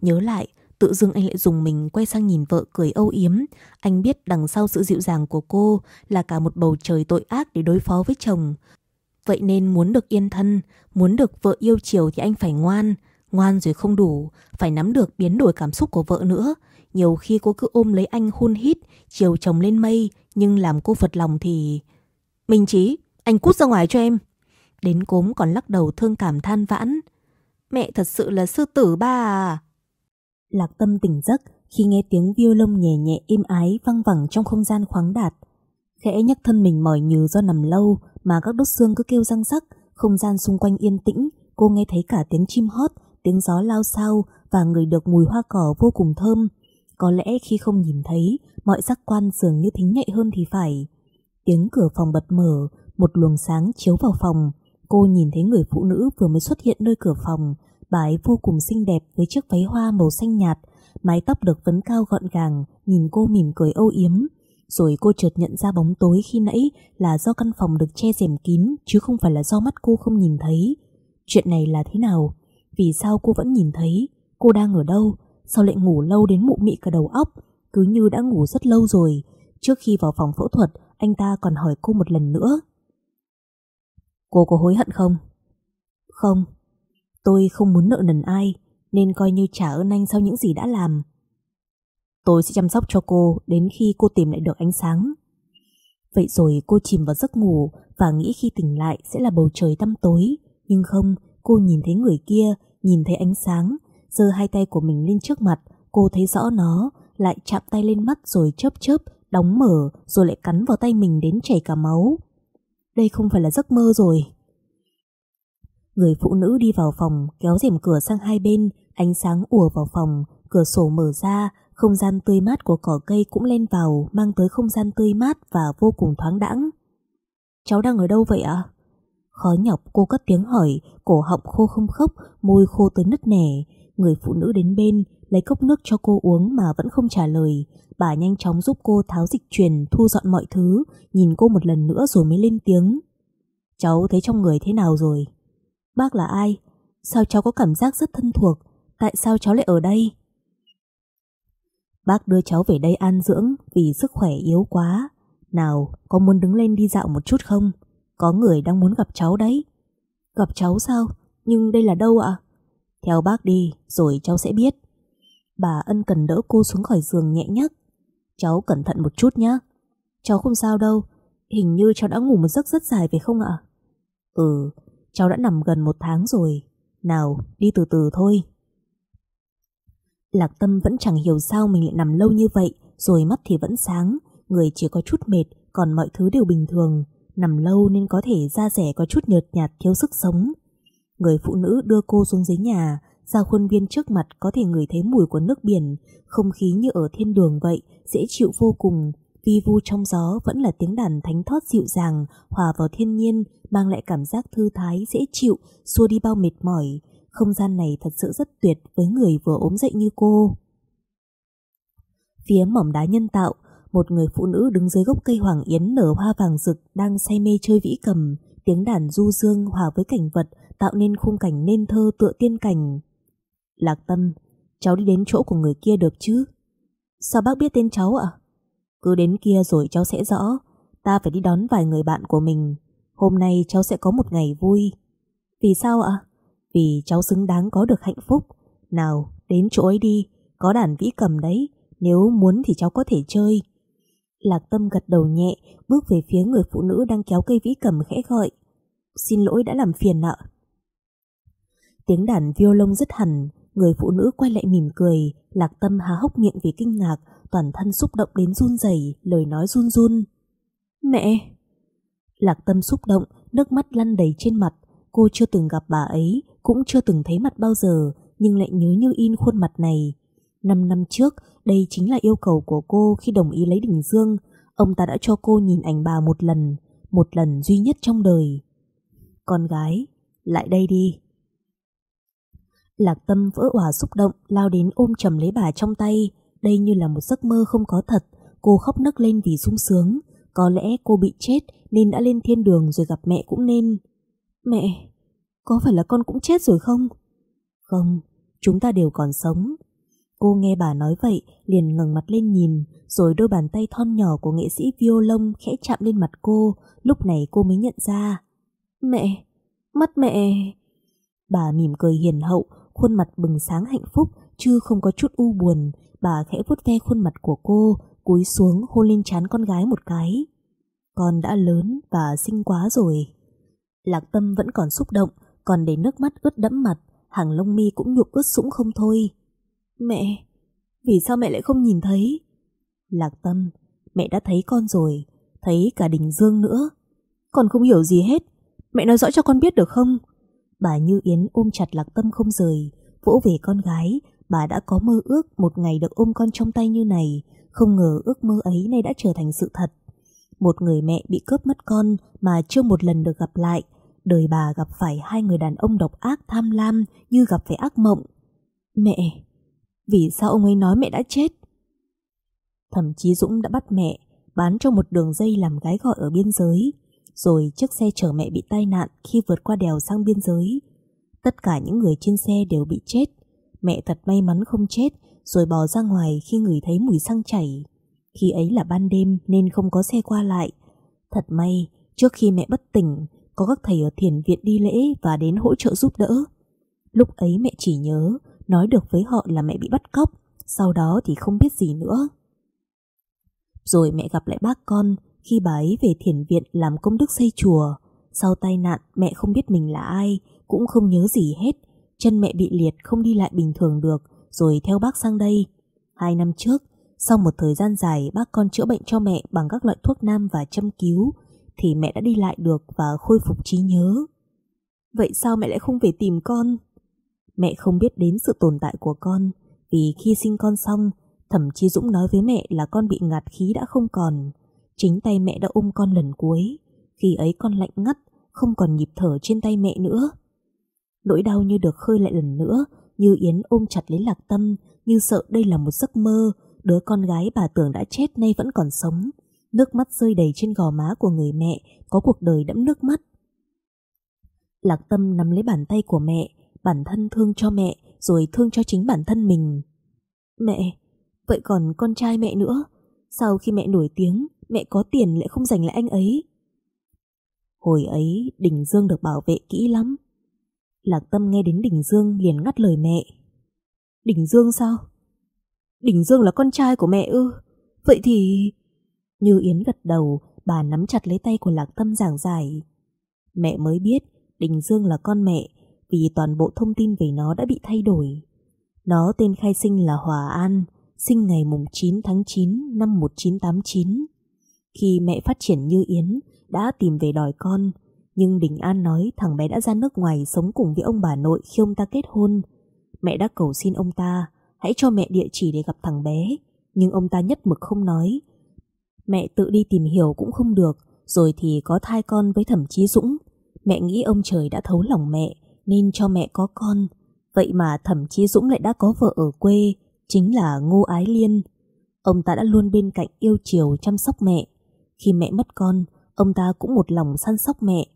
Nhớ lại, Tự dưng anh lại dùng mình quay sang nhìn vợ cười âu yếm. Anh biết đằng sau sự dịu dàng của cô là cả một bầu trời tội ác để đối phó với chồng. Vậy nên muốn được yên thân, muốn được vợ yêu chiều thì anh phải ngoan. Ngoan rồi không đủ, phải nắm được biến đổi cảm xúc của vợ nữa. Nhiều khi cô cứ ôm lấy anh hôn hít, chiều chồng lên mây, nhưng làm cô phật lòng thì... Minh Chí, anh cút ra ngoài cho em. Đến cốm còn lắc đầu thương cảm than vãn. Mẹ thật sự là sư tử ba à. Lạc tâm tỉnh giấc khi nghe tiếng violon nhẹ nhẹ êm ái văng vẳng trong không gian khoáng đạt. Khẽ nhấc thân mình mỏi nhừ do nằm lâu mà các đốt xương cứ kêu răng rắc, không gian xung quanh yên tĩnh, cô nghe thấy cả tiếng chim hót, tiếng gió lao sao và người được mùi hoa cỏ vô cùng thơm. Có lẽ khi không nhìn thấy, mọi giác quan dường như thính nhạy hơn thì phải. Tiếng cửa phòng bật mở, một luồng sáng chiếu vào phòng. Cô nhìn thấy người phụ nữ vừa mới xuất hiện nơi cửa phòng, Bà ấy vô cùng xinh đẹp với chiếc váy hoa màu xanh nhạt, mái tóc được vấn cao gọn gàng, nhìn cô mỉm cười âu yếm. Rồi cô chợt nhận ra bóng tối khi nãy là do căn phòng được che rèm kín chứ không phải là do mắt cô không nhìn thấy. Chuyện này là thế nào? Vì sao cô vẫn nhìn thấy? Cô đang ở đâu? Sao lại ngủ lâu đến mụ mị cả đầu óc? Cứ như đã ngủ rất lâu rồi. Trước khi vào phòng phẫu thuật, anh ta còn hỏi cô một lần nữa. Cô có hối hận không? Không, Tôi không muốn nợ nần ai, Nên coi như trả ơn anh sau những gì đã làm Tôi sẽ chăm sóc cho cô Đến khi cô tìm lại được ánh sáng Vậy rồi cô chìm vào giấc ngủ Và nghĩ khi tỉnh lại sẽ là bầu trời tăm tối Nhưng không, Cô nhìn thấy người kia, Nhìn thấy ánh sáng, giơ hai tay của mình lên trước mặt Cô thấy rõ nó, Lại chạm tay lên mắt rồi chớp chớp, đóng mở, rồi lại cắn vào tay mình đến chảy cả máu. Đây không phải là giấc mơ rồi. Người phụ nữ đi vào phòng kéo rèm cửa sang hai bên, ánh sáng ùa vào phòng, cửa sổ mở ra, không gian tươi mát của cỏ cây cũng lên vào, mang tới không gian tươi mát và vô cùng thoáng đãng. Cháu đang ở đâu vậy ạ? Khó nhọc cô cất tiếng hỏi, cổ họng khô không khốc, môi khô tới nứt nẻ. Người phụ nữ đến bên, lấy cốc nước cho cô uống mà vẫn không trả lời. Bà nhanh chóng giúp cô tháo dịch truyền, thu dọn mọi thứ, nhìn cô một lần nữa rồi mới lên tiếng. Cháu thấy trong người thế nào rồi? Bác là ai? Sao cháu có cảm giác rất thân thuộc? Tại sao cháu lại ở đây? Bác đưa cháu về đây an dưỡng vì sức khỏe yếu quá. Nào, có muốn đứng lên đi dạo một chút không? Có người đang muốn gặp cháu đấy. Gặp cháu sao? Nhưng đây là đâu ạ? Theo bác đi, rồi cháu sẽ biết. Bà ân cần đỡ cô xuống khỏi giường nhẹ nhắc. Cháu cẩn thận một chút nhé. Cháu không sao đâu. Hình như cháu đã ngủ một giấc rất dài phải không ạ? Ừ, cháu đã nằm gần một tháng rồi. Nào, đi từ từ thôi. Lạc Tâm vẫn chẳng hiểu sao mình lại nằm lâu như vậy, rồi mắt thì vẫn sáng, người chỉ có chút mệt, còn mọi thứ đều bình thường. Nằm lâu nên có thể da rẻ có chút nhợt nhạt thiếu sức sống. Người phụ nữ đưa cô xuống dưới nhà, ra khuôn viên trước mặt có thể ngửi thấy mùi của nước biển, không khí như ở thiên đường vậy, dễ chịu vô cùng. Vi vu trong gió vẫn là tiếng đàn thánh thót dịu dàng, hòa vào thiên nhiên, mang lại cảm giác thư thái, dễ chịu, xua đi bao mệt mỏi. Không gian này thật sự rất tuyệt với người vừa ốm dậy như cô. Phía mỏm đá nhân tạo, một người phụ nữ đứng dưới gốc cây hoàng yến nở hoa vàng rực đang say mê chơi vĩ cầm, tiếng đàn du dương hòa với cảnh vật tạo nên khung cảnh nên thơ tựa tiên cảnh. Lạc Tâm, cháu đi đến chỗ của người kia được chứ? Sao bác biết tên cháu ạ? Cứ đến kia rồi cháu sẽ rõ, ta phải đi đón vài người bạn của mình. Hôm nay cháu sẽ có một ngày vui. Vì sao ạ? Vì cháu xứng đáng có được hạnh phúc. Nào, đến chỗ ấy đi, có đàn vĩ cầm đấy, nếu muốn thì cháu có thể chơi. Lạc Tâm gật đầu nhẹ, bước về phía người phụ nữ đang kéo cây vĩ cầm khẽ gọi. Xin lỗi đã làm phiền ạ. Tiếng đàn violon rất hẳn, người phụ nữ quay lại mỉm cười, Lạc Tâm há hốc miệng vì kinh ngạc, toàn thân xúc động đến run rẩy, lời nói run run. Mẹ! Lạc Tâm xúc động, nước mắt lăn đầy trên mặt, cô chưa từng gặp bà ấy, cũng chưa từng thấy mặt bao giờ, nhưng lại nhớ như in khuôn mặt này. Năm năm trước, đây chính là yêu cầu của cô khi đồng ý lấy Đình Dương. Ông ta đã cho cô nhìn ảnh bà một lần, một lần duy nhất trong đời. Con gái, lại đây đi. Lạc tâm vỡ òa xúc động, lao đến ôm chầm lấy bà trong tay. Đây như là một giấc mơ không có thật. Cô khóc nấc lên vì sung sướng. Có lẽ cô bị chết nên đã lên thiên đường rồi gặp mẹ cũng nên. Mẹ, có phải là con cũng chết rồi không? Không, chúng ta đều còn sống. Cô nghe bà nói vậy, liền ngẩng mặt lên nhìn, rồi đôi bàn tay thon nhỏ của nghệ sĩ violon khẽ chạm lên mặt cô, lúc này cô mới nhận ra. Mẹ, mắt mẹ... Bà mỉm cười hiền hậu, khuôn mặt bừng sáng hạnh phúc, chứ không có chút u buồn. Bà khẽ vuốt ve khuôn mặt của cô, cúi xuống hôn lên trán con gái một cái. Con đã lớn và xinh quá rồi. Lạc tâm vẫn còn xúc động, còn để nước mắt ướt đẫm mặt, hàng lông mi cũng nhục ướt sũng không thôi. Mẹ, vì sao mẹ lại không nhìn thấy? Lạc tâm, mẹ đã thấy con rồi, thấy cả Đình Dương nữa. Con không hiểu gì hết, mẹ nói rõ cho con biết được không? Bà Như Yến ôm chặt Lạc tâm không rời, vỗ về con gái, bà đã có mơ ước một ngày được ôm con trong tay như này, không ngờ ước mơ ấy nay đã trở thành sự thật. Một người mẹ bị cướp mất con mà chưa một lần được gặp lại, đời bà gặp phải hai người đàn ông độc ác tham lam như gặp phải ác mộng. Mẹ, vì sao ông ấy nói mẹ đã chết? Thậm chí Dũng đã bắt mẹ, bán cho một đường dây làm gái gọi ở biên giới, rồi chiếc xe chở mẹ bị tai nạn khi vượt qua đèo sang biên giới. Tất cả những người trên xe đều bị chết. Mẹ thật may mắn không chết, rồi bò ra ngoài khi ngửi thấy mùi xăng chảy. Khi ấy là ban đêm nên không có xe qua lại. Thật may, trước khi mẹ bất tỉnh, có các thầy ở thiền viện đi lễ và đến hỗ trợ giúp đỡ. Lúc ấy mẹ chỉ nhớ nói được với họ là mẹ bị bắt cóc, sau đó thì không biết gì nữa. Rồi mẹ gặp lại bác con khi bà ấy về thiền viện làm công đức xây chùa. Sau tai nạn mẹ không biết mình là ai, cũng không nhớ gì hết. Chân mẹ bị liệt không đi lại bình thường được, rồi theo bác sang đây. Hai năm trước, Sau một thời gian dài bác con chữa bệnh cho mẹ bằng các loại thuốc nam và châm cứu, thì mẹ đã đi lại được và khôi phục trí nhớ. Vậy sao mẹ lại không về tìm con? Mẹ không biết đến sự tồn tại của con, vì khi sinh con xong, thậm chí Dũng nói với mẹ là con bị ngạt khí đã không còn. Chính tay mẹ đã ôm con lần cuối, khi ấy con lạnh ngắt, không còn nhịp thở trên tay mẹ nữa. Nỗi đau như được khơi lại lần nữa, như Yến ôm chặt lấy lạc tâm, như sợ đây là một giấc mơ, đứa con gái bà tưởng đã chết nay vẫn còn sống. Nước mắt rơi đầy trên gò má của người mẹ, có cuộc đời đẫm nước mắt. Lạc tâm nắm lấy bàn tay của mẹ, bản thân thương cho mẹ, rồi thương cho chính bản thân mình. Mẹ, vậy còn con trai mẹ nữa, sau khi mẹ nổi tiếng, mẹ có tiền lại không dành lại anh ấy. Hồi ấy, Đình Dương được bảo vệ kỹ lắm. Lạc Tâm nghe đến Đình Dương liền ngắt lời mẹ. Đình Dương sao? Đình Dương là con trai của mẹ ư? Vậy thì... Như Yến gật đầu, bà nắm chặt lấy tay của Lạc Tâm giảng giải. Mẹ mới biết Đình Dương là con mẹ vì toàn bộ thông tin về nó đã bị thay đổi. Nó tên khai sinh là Hòa An, sinh ngày mùng 9 tháng 9 năm 1989. Khi mẹ phát triển như Yến, đã tìm về đòi con, nhưng Đình An nói thằng bé đã ra nước ngoài sống cùng với ông bà nội khi ông ta kết hôn. Mẹ đã cầu xin ông ta, hãy cho mẹ địa chỉ để gặp thằng bé, nhưng ông ta nhất mực không nói. Mẹ tự đi tìm hiểu cũng không được, rồi thì có thai con với thẩm chí Dũng. Mẹ nghĩ ông trời đã thấu lòng mẹ, nên cho mẹ có con. Vậy mà thẩm chí Dũng lại đã có vợ ở quê, chính là Ngô Ái Liên. Ông ta đã luôn bên cạnh yêu chiều chăm sóc mẹ. Khi mẹ mất con, ông ta cũng một lòng săn sóc mẹ.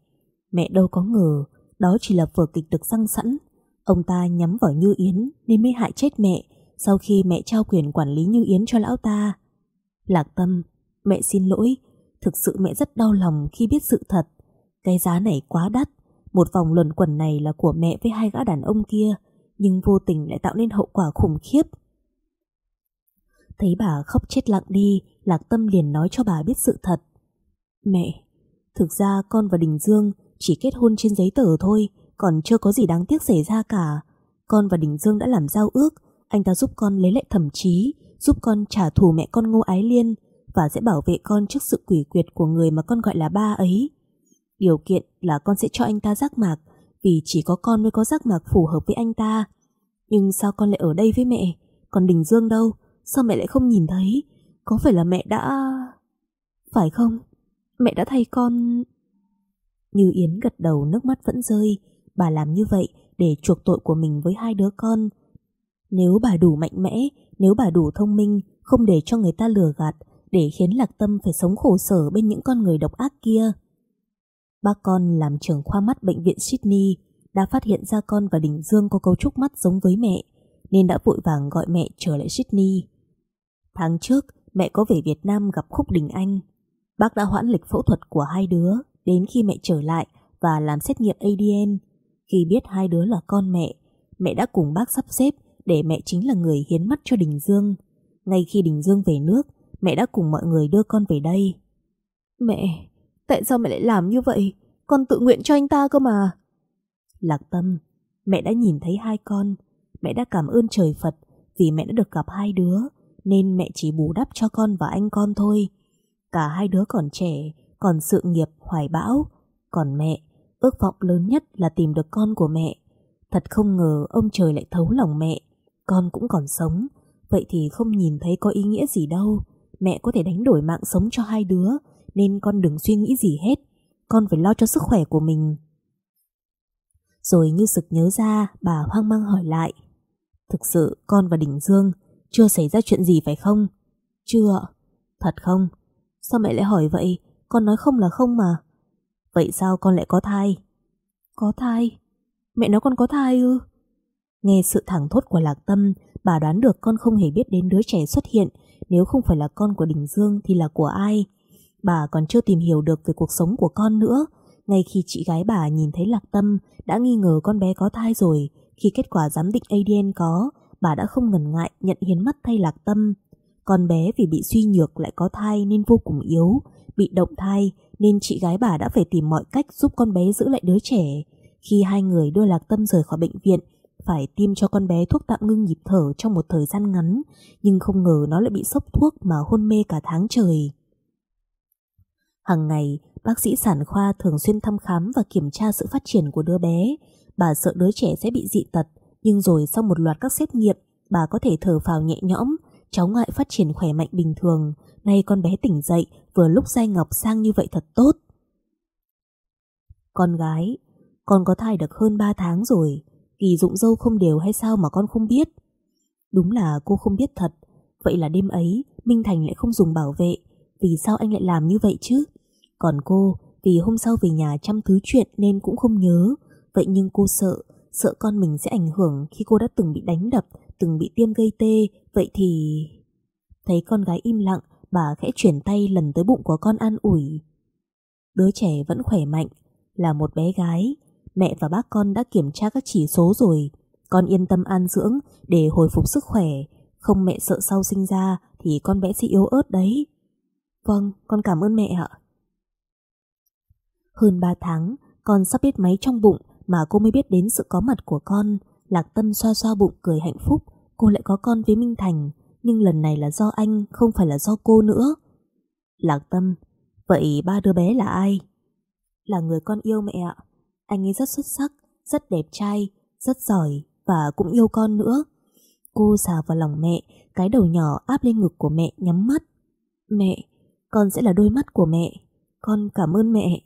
Mẹ đâu có ngờ, đó chỉ là vở kịch được răng sẵn. Ông ta nhắm vào Như Yến nên mới hại chết mẹ sau khi mẹ trao quyền quản lý Như Yến cho lão ta. Lạc tâm, mẹ xin lỗi, thực sự mẹ rất đau lòng khi biết sự thật. Cái giá này quá đắt, một vòng luẩn quẩn này là của mẹ với hai gã đàn ông kia, nhưng vô tình lại tạo nên hậu quả khủng khiếp. Thấy bà khóc chết lặng đi, Lạc Tâm liền nói cho bà biết sự thật. Mẹ, thực ra con và Đình Dương chỉ kết hôn trên giấy tờ thôi, còn chưa có gì đáng tiếc xảy ra cả. Con và Đình Dương đã làm giao ước, anh ta giúp con lấy lại thẩm chí, giúp con trả thù mẹ con Ngô Ái Liên và sẽ bảo vệ con trước sự quỷ quyệt của người mà con gọi là ba ấy. Điều kiện là con sẽ cho anh ta giác mạc, vì chỉ có con mới có giác mạc phù hợp với anh ta. Nhưng sao con lại ở đây với mẹ? Còn Đình Dương đâu? Sao mẹ lại không nhìn thấy? Có phải là mẹ đã... Phải không? Mẹ đã thay con... Như Yến gật đầu nước mắt vẫn rơi. Bà làm như vậy để chuộc tội của mình với hai đứa con. Nếu bà đủ mạnh mẽ, nếu bà đủ thông minh, không để cho người ta lừa gạt, để khiến Lạc Tâm phải sống khổ sở bên những con người độc ác kia. ba con làm trưởng khoa mắt bệnh viện Sydney đã phát hiện ra con và Đình Dương có cấu trúc mắt giống với mẹ, nên đã vội vàng gọi mẹ trở lại Sydney. Tháng trước, mẹ có về Việt Nam gặp Khúc Đình Anh. Bác đã hoãn lịch phẫu thuật của hai đứa đến khi mẹ trở lại và làm xét nghiệm ADN. Khi biết hai đứa là con mẹ, mẹ đã cùng bác sắp xếp để mẹ chính là người hiến mắt cho Đình Dương. Ngay khi Đình Dương về nước, mẹ đã cùng mọi người đưa con về đây. Mẹ, tại sao mẹ lại làm như vậy? Con tự nguyện cho anh ta cơ mà. Lạc tâm, mẹ đã nhìn thấy hai con. Mẹ đã cảm ơn trời Phật vì mẹ đã được gặp hai đứa, nên mẹ chỉ bù đắp cho con và anh con thôi. Cả hai đứa còn trẻ, còn sự nghiệp hoài bão. Còn mẹ, ước vọng lớn nhất là tìm được con của mẹ. Thật không ngờ ông trời lại thấu lòng mẹ. Con cũng còn sống, vậy thì không nhìn thấy có ý nghĩa gì đâu. Mẹ có thể đánh đổi mạng sống cho hai đứa, nên con đừng suy nghĩ gì hết. Con phải lo cho sức khỏe của mình. Rồi như sực nhớ ra, bà hoang mang hỏi lại. Thực sự con và Đình Dương chưa xảy ra chuyện gì phải không? Chưa. Thật không? Sao mẹ lại hỏi vậy? Con nói không là không mà. Vậy sao con lại có thai? Có thai? Mẹ nói con có thai ư? Nghe sự thẳng thốt của Lạc Tâm, bà đoán được con không hề biết đến đứa trẻ xuất hiện, nếu không phải là con của Đình Dương thì là của ai. Bà còn chưa tìm hiểu được về cuộc sống của con nữa. Ngay khi chị gái bà nhìn thấy Lạc Tâm đã nghi ngờ con bé có thai rồi, khi kết quả giám định ADN có, bà đã không ngần ngại nhận hiến mắt thay Lạc Tâm. Con bé vì bị suy nhược lại có thai nên vô cùng yếu, bị động thai nên chị gái bà đã phải tìm mọi cách giúp con bé giữ lại đứa trẻ. Khi hai người đưa Lạc Tâm rời khỏi bệnh viện, phải tiêm cho con bé thuốc tạm ngưng nhịp thở trong một thời gian ngắn, nhưng không ngờ nó lại bị sốc thuốc mà hôn mê cả tháng trời. Hàng ngày, bác sĩ sản khoa thường xuyên thăm khám và kiểm tra sự phát triển của đứa bé. Bà sợ đứa trẻ sẽ bị dị tật, nhưng rồi sau một loạt các xét nghiệm, bà có thể thở phào nhẹ nhõm, cháu ngoại phát triển khỏe mạnh bình thường. Nay con bé tỉnh dậy, vừa lúc dai Ngọc sang như vậy thật tốt. Con gái, con có thai được hơn 3 tháng rồi, kỳ dụng dâu không đều hay sao mà con không biết? Đúng là cô không biết thật, vậy là đêm ấy Minh Thành lại không dùng bảo vệ, vì sao anh lại làm như vậy chứ? Còn cô, vì hôm sau về nhà chăm thứ chuyện nên cũng không nhớ, vậy nhưng cô sợ, sợ con mình sẽ ảnh hưởng khi cô đã từng bị đánh đập, từng bị tiêm gây tê, vậy thì... Thấy con gái im lặng, bà khẽ chuyển tay lần tới bụng của con an ủi. Đứa trẻ vẫn khỏe mạnh, là một bé gái, mẹ và bác con đã kiểm tra các chỉ số rồi. Con yên tâm an dưỡng để hồi phục sức khỏe, không mẹ sợ sau sinh ra thì con bé sẽ yếu ớt đấy. Vâng, con cảm ơn mẹ ạ. Hơn 3 tháng, con sắp biết máy trong bụng mà cô mới biết đến sự có mặt của con. Lạc Tâm xoa xoa bụng cười hạnh phúc, cô lại có con với Minh Thành, nhưng lần này là do anh, không phải là do cô nữa. Lạc Tâm, vậy ba đứa bé là ai? Là người con yêu mẹ ạ. Anh ấy rất xuất sắc, rất đẹp trai, rất giỏi và cũng yêu con nữa. Cô xà vào lòng mẹ, cái đầu nhỏ áp lên ngực của mẹ nhắm mắt. Mẹ, con sẽ là đôi mắt của mẹ. Con cảm ơn mẹ.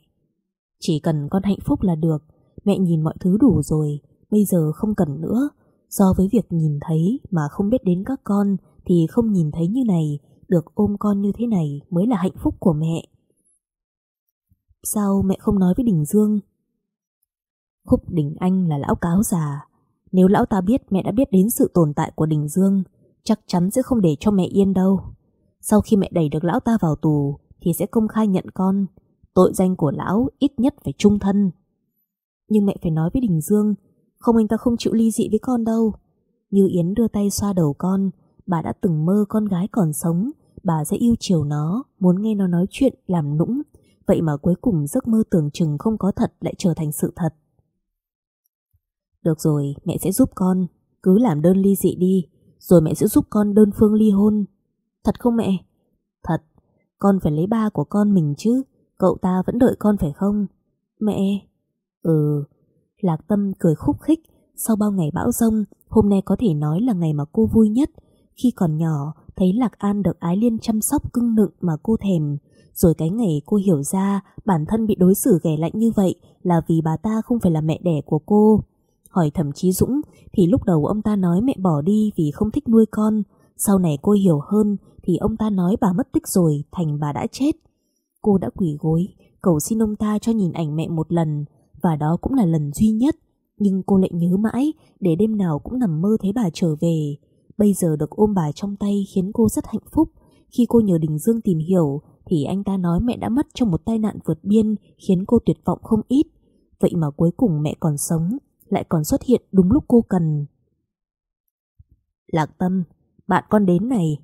Chỉ cần con hạnh phúc là được, mẹ nhìn mọi thứ đủ rồi, bây giờ không cần nữa. So với việc nhìn thấy mà không biết đến các con thì không nhìn thấy như này, được ôm con như thế này mới là hạnh phúc của mẹ. Sao mẹ không nói với Đình Dương? Khúc Đình Anh là lão cáo già. Nếu lão ta biết mẹ đã biết đến sự tồn tại của Đình Dương, chắc chắn sẽ không để cho mẹ yên đâu. Sau khi mẹ đẩy được lão ta vào tù, thì sẽ công khai nhận con. Tội danh của lão ít nhất phải trung thân. Nhưng mẹ phải nói với Đình Dương, không anh ta không chịu ly dị với con đâu. Như Yến đưa tay xoa đầu con, bà đã từng mơ con gái còn sống, bà sẽ yêu chiều nó, muốn nghe nó nói chuyện, làm nũng. Vậy mà cuối cùng giấc mơ tưởng chừng không có thật lại trở thành sự thật. Được rồi, mẹ sẽ giúp con, cứ làm đơn ly dị đi, rồi mẹ sẽ giúp con đơn phương ly hôn. Thật không mẹ? Thật, con phải lấy ba của con mình chứ, cậu ta vẫn đợi con phải không? Mẹ... Ừ, Lạc Tâm cười khúc khích, sau bao ngày bão rông, hôm nay có thể nói là ngày mà cô vui nhất. Khi còn nhỏ, thấy Lạc An được Ái Liên chăm sóc cưng nựng mà cô thèm. Rồi cái ngày cô hiểu ra bản thân bị đối xử ghẻ lạnh như vậy là vì bà ta không phải là mẹ đẻ của cô. Hỏi thẩm chí Dũng thì lúc đầu ông ta nói mẹ bỏ đi vì không thích nuôi con. Sau này cô hiểu hơn thì ông ta nói bà mất tích rồi thành bà đã chết. Cô đã quỳ gối, cầu xin ông ta cho nhìn ảnh mẹ một lần và đó cũng là lần duy nhất. Nhưng cô lại nhớ mãi để đêm nào cũng nằm mơ thấy bà trở về. Bây giờ được ôm bà trong tay khiến cô rất hạnh phúc. Khi cô nhờ Đình Dương tìm hiểu thì anh ta nói mẹ đã mất trong một tai nạn vượt biên khiến cô tuyệt vọng không ít. Vậy mà cuối cùng mẹ còn sống lại còn xuất hiện đúng lúc cô cần. Lạc Tâm, bạn con đến này.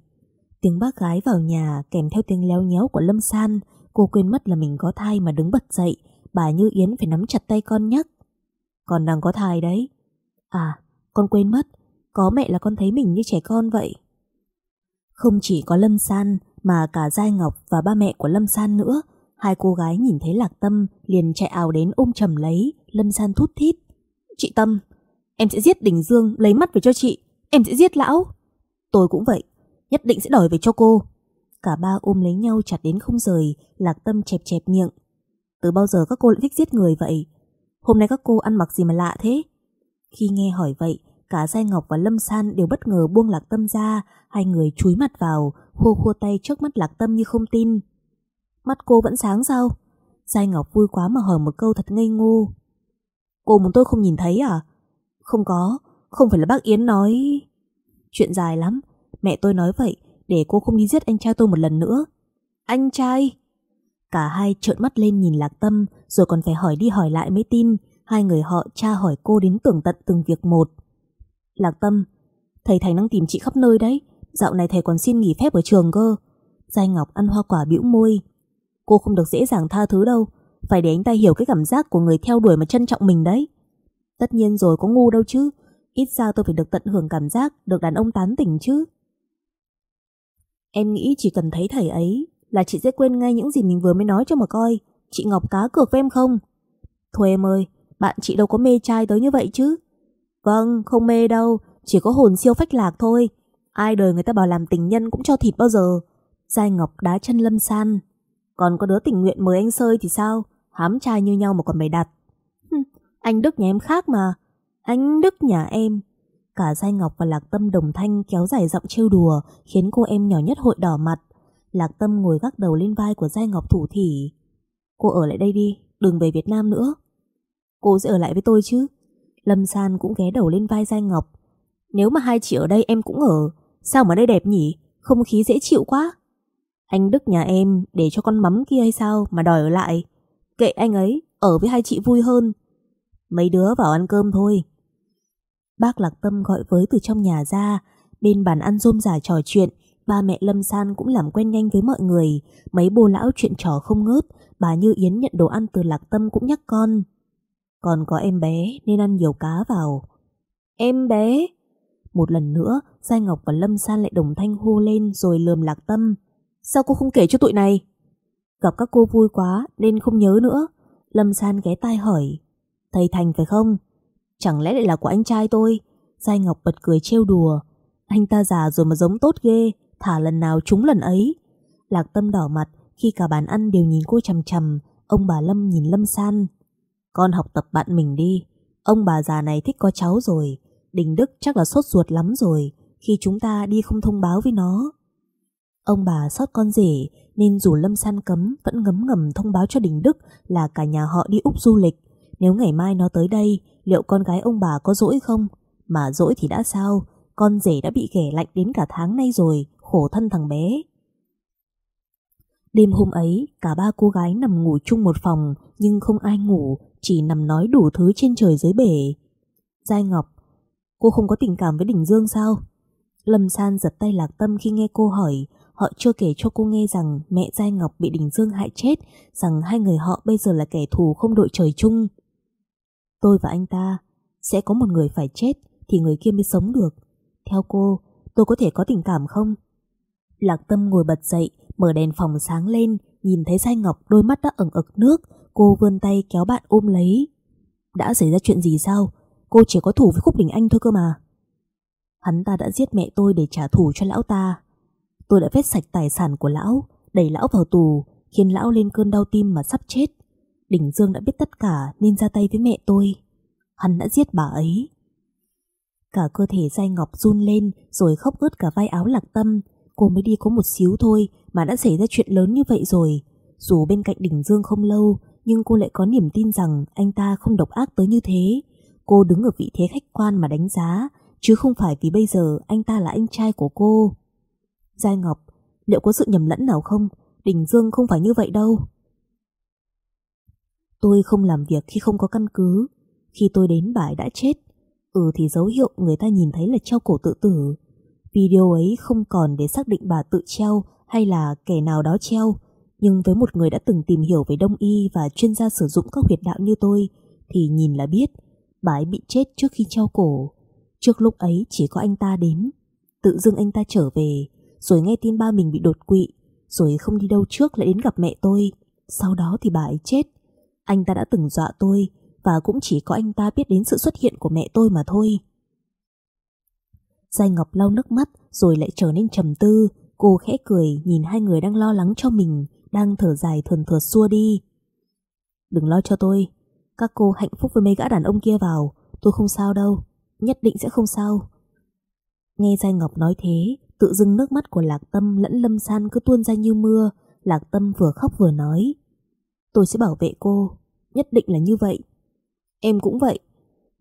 Tiếng bác gái vào nhà kèm theo tiếng léo nhéo của Lâm San, cô quên mất là mình có thai mà đứng bật dậy, bà Như Yến phải nắm chặt tay con nhắc. Con đang có thai đấy. À, con quên mất, có mẹ là con thấy mình như trẻ con vậy. Không chỉ có Lâm San mà cả Giai Ngọc và ba mẹ của Lâm San nữa, hai cô gái nhìn thấy Lạc Tâm liền chạy ảo đến ôm chầm lấy, Lâm San thút thít. Chị Tâm, em sẽ giết Đình Dương lấy mắt về cho chị, em sẽ giết lão. Tôi cũng vậy, nhất định sẽ đòi về cho cô. Cả ba ôm lấy nhau chặt đến không rời, Lạc Tâm chẹp chẹp miệng. Từ bao giờ các cô lại thích giết người vậy? Hôm nay các cô ăn mặc gì mà lạ thế? Khi nghe hỏi vậy, cả Giai Ngọc và Lâm San đều bất ngờ buông Lạc Tâm ra, hai người chúi mặt vào, khô khô tay trước mắt Lạc Tâm như không tin. Mắt cô vẫn sáng sao? Giai Ngọc vui quá mà hỏi một câu thật ngây ngô. Cô muốn tôi không nhìn thấy à? Không có, không phải là bác Yến nói... Chuyện dài lắm, mẹ tôi nói vậy để cô không đi giết anh trai tôi một lần nữa. Anh trai? Cả hai trợn mắt lên nhìn Lạc Tâm rồi còn phải hỏi đi hỏi lại mới tin. Hai người họ tra hỏi cô đến tưởng tận từng việc một. Lạc Tâm, thầy Thành đang tìm chị khắp nơi đấy. Dạo này thầy còn xin nghỉ phép ở trường cơ. Giai Ngọc ăn hoa quả bĩu môi. Cô không được dễ dàng tha thứ đâu. Phải để anh ta hiểu cái cảm giác của người theo đuổi mà trân trọng mình đấy. Tất nhiên rồi có ngu đâu chứ. Ít ra tôi phải được tận hưởng cảm giác được đàn ông tán tỉnh chứ. Em nghĩ chỉ cần thấy thầy ấy là chị sẽ quên ngay những gì mình vừa mới nói cho mà coi. Chị Ngọc cá cược với em không? Thôi em ơi, bạn chị đâu có mê trai tới như vậy chứ. Vâng, không mê đâu, chỉ có hồn siêu phách lạc thôi. Ai đời người ta bảo làm tình nhân cũng cho thịt bao giờ. Giai Ngọc đá chân lâm san. Còn có đứa tình nguyện mời anh sơi thì sao? Hám trai như nhau mà còn mày đặt. anh Đức nhà em khác mà. Anh Đức nhà em. Cả Giai Ngọc và Lạc Tâm đồng thanh kéo dài giọng trêu đùa khiến cô em nhỏ nhất hội đỏ mặt. Lạc Tâm ngồi gác đầu lên vai của Giai Ngọc thủ thỉ. Cô ở lại đây đi, đừng về Việt Nam nữa. Cô sẽ ở lại với tôi chứ. Lâm San cũng ghé đầu lên vai Giai Ngọc. Nếu mà hai chị ở đây em cũng ở, sao mà đây đẹp nhỉ? Không khí dễ chịu quá. Anh Đức nhà em để cho con mắm kia hay sao mà đòi ở lại. Kệ anh ấy, ở với hai chị vui hơn. Mấy đứa vào ăn cơm thôi. Bác Lạc Tâm gọi với từ trong nhà ra, bên bàn ăn rôm rả trò chuyện, ba mẹ Lâm San cũng làm quen nhanh với mọi người, mấy bồ lão chuyện trò không ngớt, bà Như Yến nhận đồ ăn từ Lạc Tâm cũng nhắc con. Còn có em bé nên ăn nhiều cá vào. Em bé? Một lần nữa, Giai Ngọc và Lâm San lại đồng thanh hô lên rồi lườm Lạc Tâm. Sao cô không kể cho tụi này? Gặp các cô vui quá nên không nhớ nữa. Lâm San ghé tai hỏi. Thầy Thành phải không? Chẳng lẽ lại là của anh trai tôi? Giai Ngọc bật cười trêu đùa. Anh ta già rồi mà giống tốt ghê, thả lần nào trúng lần ấy. Lạc Tâm đỏ mặt khi cả bàn ăn đều nhìn cô chằm chằm, ông bà Lâm nhìn Lâm San. Con học tập bạn mình đi, ông bà già này thích có cháu rồi, Đình Đức chắc là sốt ruột lắm rồi khi chúng ta đi không thông báo với nó. Ông bà sót con rể nên dù Lâm San cấm vẫn ngấm ngầm thông báo cho Đình Đức là cả nhà họ đi Úc du lịch. Nếu ngày mai nó tới đây, liệu con gái ông bà có dỗi không? Mà dỗi thì đã sao? Con rể đã bị ghẻ lạnh đến cả tháng nay rồi, khổ thân thằng bé. Đêm hôm ấy, cả ba cô gái nằm ngủ chung một phòng, nhưng không ai ngủ, chỉ nằm nói đủ thứ trên trời dưới bể. Giai Ngọc, cô không có tình cảm với Đình Dương sao? Lâm San giật tay Lạc Tâm khi nghe cô hỏi, họ chưa kể cho cô nghe rằng mẹ Giai Ngọc bị Đình Dương hại chết, rằng hai người họ bây giờ là kẻ thù không đội trời chung. Tôi và anh ta sẽ có một người phải chết thì người kia mới sống được. Theo cô, tôi có thể có tình cảm không? Lạc Tâm ngồi bật dậy, mở đèn phòng sáng lên, nhìn thấy Giai Ngọc đôi mắt đã ẩn ực nước, cô vươn tay kéo bạn ôm lấy. Đã xảy ra chuyện gì sao? Cô chỉ có thủ với Khúc Đình Anh thôi cơ mà. Hắn ta đã giết mẹ tôi để trả thù cho lão ta. Tôi đã vét sạch tài sản của lão, đẩy lão vào tù, khiến lão lên cơn đau tim mà sắp chết. Đình Dương đã biết tất cả nên ra tay với mẹ tôi. Hắn đã giết bà ấy. Cả cơ thể dai ngọc run lên rồi khóc ướt cả vai áo lạc tâm. Cô mới đi có một xíu thôi mà đã xảy ra chuyện lớn như vậy rồi. Dù bên cạnh Đình Dương không lâu, nhưng cô lại có niềm tin rằng anh ta không độc ác tới như thế. Cô đứng ở vị thế khách quan mà đánh giá, chứ không phải vì bây giờ anh ta là anh trai của cô. Giai Ngọc, liệu có sự nhầm lẫn nào không? Đình Dương không phải như vậy đâu. Tôi không làm việc khi không có căn cứ. Khi tôi đến bãi đã chết. Ừ thì dấu hiệu người ta nhìn thấy là treo cổ tự tử. Video ấy không còn để xác định bà tự treo hay là kẻ nào đó treo. Nhưng với một người đã từng tìm hiểu về đông y và chuyên gia sử dụng các huyệt đạo như tôi, thì nhìn là biết bà ấy bị chết trước khi treo cổ. Trước lúc ấy chỉ có anh ta đến. Tự dưng anh ta trở về, rồi nghe tin ba mình bị đột quỵ, rồi không đi đâu trước lại đến gặp mẹ tôi. Sau đó thì bà ấy chết. Anh ta đã từng dọa tôi và cũng chỉ có anh ta biết đến sự xuất hiện của mẹ tôi mà thôi. Giai Ngọc lau nước mắt rồi lại trở nên trầm tư. Cô khẽ cười nhìn hai người đang lo lắng cho mình, đang thở dài thườn thượt xua đi. Đừng lo cho tôi, các cô hạnh phúc với mấy gã đàn ông kia vào, tôi không sao đâu, nhất định sẽ không sao. Nghe Giai Ngọc nói thế, tự dưng nước mắt của Lạc Tâm lẫn Lâm San cứ tuôn ra như mưa, Lạc Tâm vừa khóc vừa nói. Tôi sẽ bảo vệ cô, nhất định là như vậy. Em cũng vậy,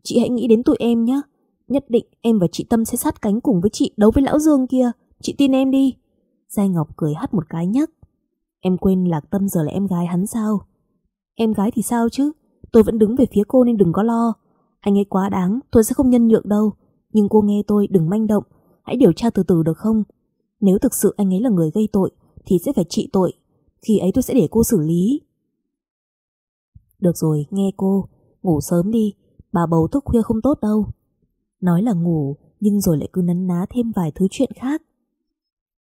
chị hãy nghĩ đến tụi em nhé. Nhất định em và chị Tâm sẽ sát cánh cùng với chị đấu với lão Dương kia, chị tin em đi. Giai Ngọc cười hắt một cái nhắc. Em quên Lạc Tâm giờ là em gái hắn sao? Em gái thì sao chứ? Tôi vẫn đứng về phía cô nên đừng có lo. Anh ấy quá đáng, tôi sẽ không nhân nhượng đâu. Nhưng cô nghe tôi đừng manh động, hãy điều tra từ từ được không? Nếu thực sự anh ấy là người gây tội, thì sẽ phải trị tội. Khi ấy tôi sẽ để cô xử lý. Được rồi, nghe cô, ngủ sớm đi, bà bầu thức khuya không tốt đâu. Nói là ngủ, nhưng rồi lại cứ nấn ná thêm vài thứ chuyện khác.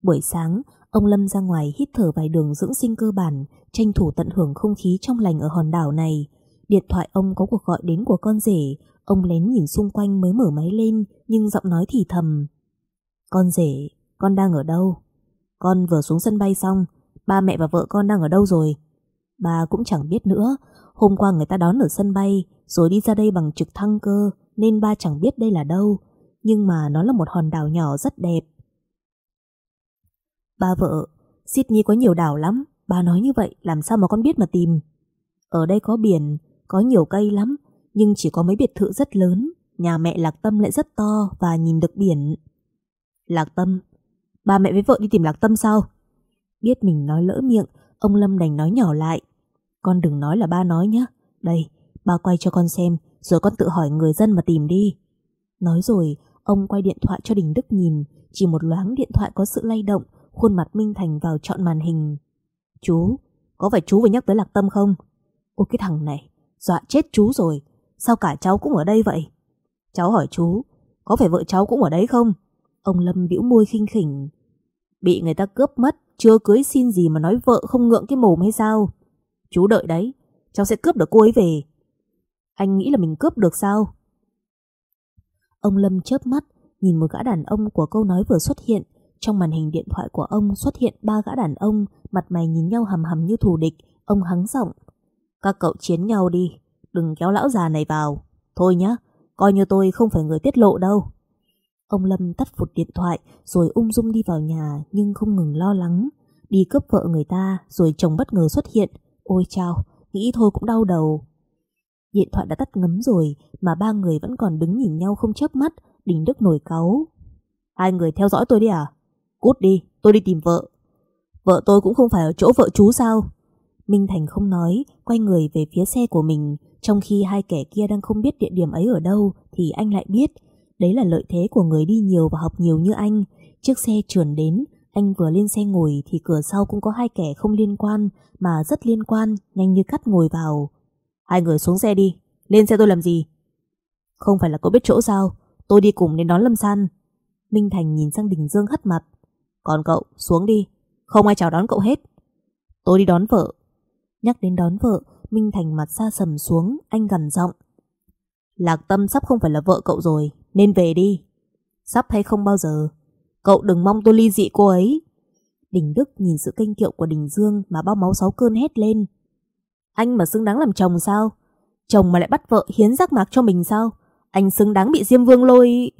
Buổi sáng, ông Lâm ra ngoài hít thở vài đường dưỡng sinh cơ bản, tranh thủ tận hưởng không khí trong lành ở hòn đảo này. Điện thoại ông có cuộc gọi đến của con rể, ông lén nhìn xung quanh mới mở máy lên, nhưng giọng nói thì thầm. Con rể, con đang ở đâu? Con vừa xuống sân bay xong, ba mẹ và vợ con đang ở đâu rồi? Bà cũng chẳng biết nữa, hôm qua người ta đón ở sân bay, rồi đi ra đây bằng trực thăng cơ, nên ba chẳng biết đây là đâu. Nhưng mà nó là một hòn đảo nhỏ rất đẹp. Ba vợ, Sydney có nhiều đảo lắm, ba nói như vậy làm sao mà con biết mà tìm. Ở đây có biển, có nhiều cây lắm, nhưng chỉ có mấy biệt thự rất lớn, nhà mẹ Lạc Tâm lại rất to và nhìn được biển. Lạc Tâm, ba mẹ với vợ đi tìm Lạc Tâm sao? Biết mình nói lỡ miệng, ông Lâm đành nói nhỏ lại. Con đừng nói là ba nói nhé. Đây, ba quay cho con xem, rồi con tự hỏi người dân mà tìm đi. Nói rồi, ông quay điện thoại cho Đình Đức nhìn, chỉ một loáng điện thoại có sự lay động, khuôn mặt Minh Thành vào chọn màn hình. Chú, có phải chú vừa nhắc tới Lạc Tâm không? Ôi cái thằng này, dọa chết chú rồi, sao cả cháu cũng ở đây vậy? Cháu hỏi chú, có phải vợ cháu cũng ở đấy không? Ông Lâm bĩu môi khinh khỉnh. Bị người ta cướp mất, chưa cưới xin gì mà nói vợ không ngượng cái mồm hay sao? Chú đợi đấy, cháu sẽ cướp được cô ấy về. Anh nghĩ là mình cướp được sao? Ông Lâm chớp mắt, nhìn một gã đàn ông của câu nói vừa xuất hiện. Trong màn hình điện thoại của ông xuất hiện ba gã đàn ông, mặt mày nhìn nhau hầm hầm như thù địch. Ông hắng giọng. Các cậu chiến nhau đi, đừng kéo lão già này vào. Thôi nhá, coi như tôi không phải người tiết lộ đâu. Ông Lâm tắt phụt điện thoại rồi ung dung đi vào nhà nhưng không ngừng lo lắng. Đi cướp vợ người ta rồi chồng bất ngờ xuất hiện. Ôi chao, nghĩ thôi cũng đau đầu. Điện thoại đã tắt ngấm rồi mà ba người vẫn còn đứng nhìn nhau không chớp mắt. Đình Đức nổi cáu. Hai người theo dõi tôi đi à? Cút đi, tôi đi tìm vợ. Vợ tôi cũng không phải ở chỗ vợ chú sao? Minh Thành không nói, quay người về phía xe của mình. Trong khi hai kẻ kia đang không biết địa điểm ấy ở đâu thì anh lại biết. Đấy là lợi thế của người đi nhiều và học nhiều như anh. Chiếc xe trườn đến, anh vừa lên xe ngồi thì cửa sau cũng có hai kẻ không liên quan mà rất liên quan, nhanh như cắt ngồi vào. Hai người xuống xe đi, lên xe tôi làm gì? Không phải là cậu biết chỗ sao, tôi đi cùng đến đón Lâm San. Minh Thành nhìn sang Đình Dương hất mặt. Còn cậu, xuống đi, không ai chào đón cậu hết. Tôi đi đón vợ. Nhắc đến đón vợ, Minh Thành mặt xa sầm xuống, anh gằn giọng. Lạc Tâm sắp không phải là vợ cậu rồi, nên về đi. Sắp hay không bao giờ. Cậu đừng mong tôi ly dị cô ấy. Đình Đức nhìn sự kênh kiệu của Đình Dương mà bao máu sáu cơn hét lên. Anh mà xứng đáng làm chồng sao? Chồng mà lại bắt vợ hiến rác mạc cho mình sao? Anh xứng đáng bị Diêm Vương lôi...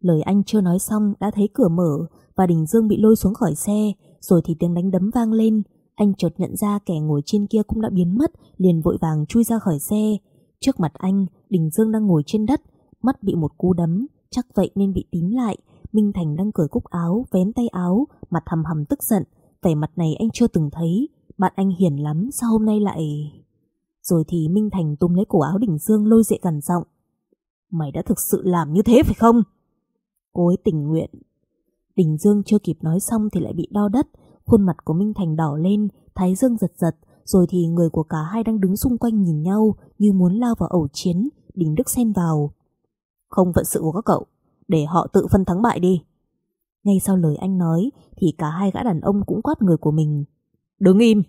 Lời anh chưa nói xong đã thấy cửa mở và Đình Dương bị lôi xuống khỏi xe, rồi thì tiếng đánh đấm vang lên. Anh chợt nhận ra kẻ ngồi trên kia cũng đã biến mất, liền vội vàng chui ra khỏi xe. Trước mặt anh, Đình Dương đang ngồi trên đất, mắt bị một cú đấm, chắc vậy nên bị tím lại. Minh Thành đang cởi cúc áo, vén tay áo, mặt hầm hầm tức giận. Vẻ mặt này anh chưa từng thấy, bạn anh hiền lắm, sao hôm nay lại... Rồi thì Minh Thành túm lấy cổ áo Đình Dương lôi dậy gần giọng. Mày đã thực sự làm như thế phải không? Cô ấy tình nguyện. Đình Dương chưa kịp nói xong thì lại bị đau đất, khuôn mặt của Minh Thành đỏ lên, thái dương giật giật, rồi thì người của cả hai đang đứng xung quanh nhìn nhau như muốn lao vào ẩu chiến, Đình Đức xen vào. Không phận sự của các cậu, để họ tự phân thắng bại đi. Ngay sau lời anh nói thì cả hai gã đàn ông cũng quát người của mình. Đứng im!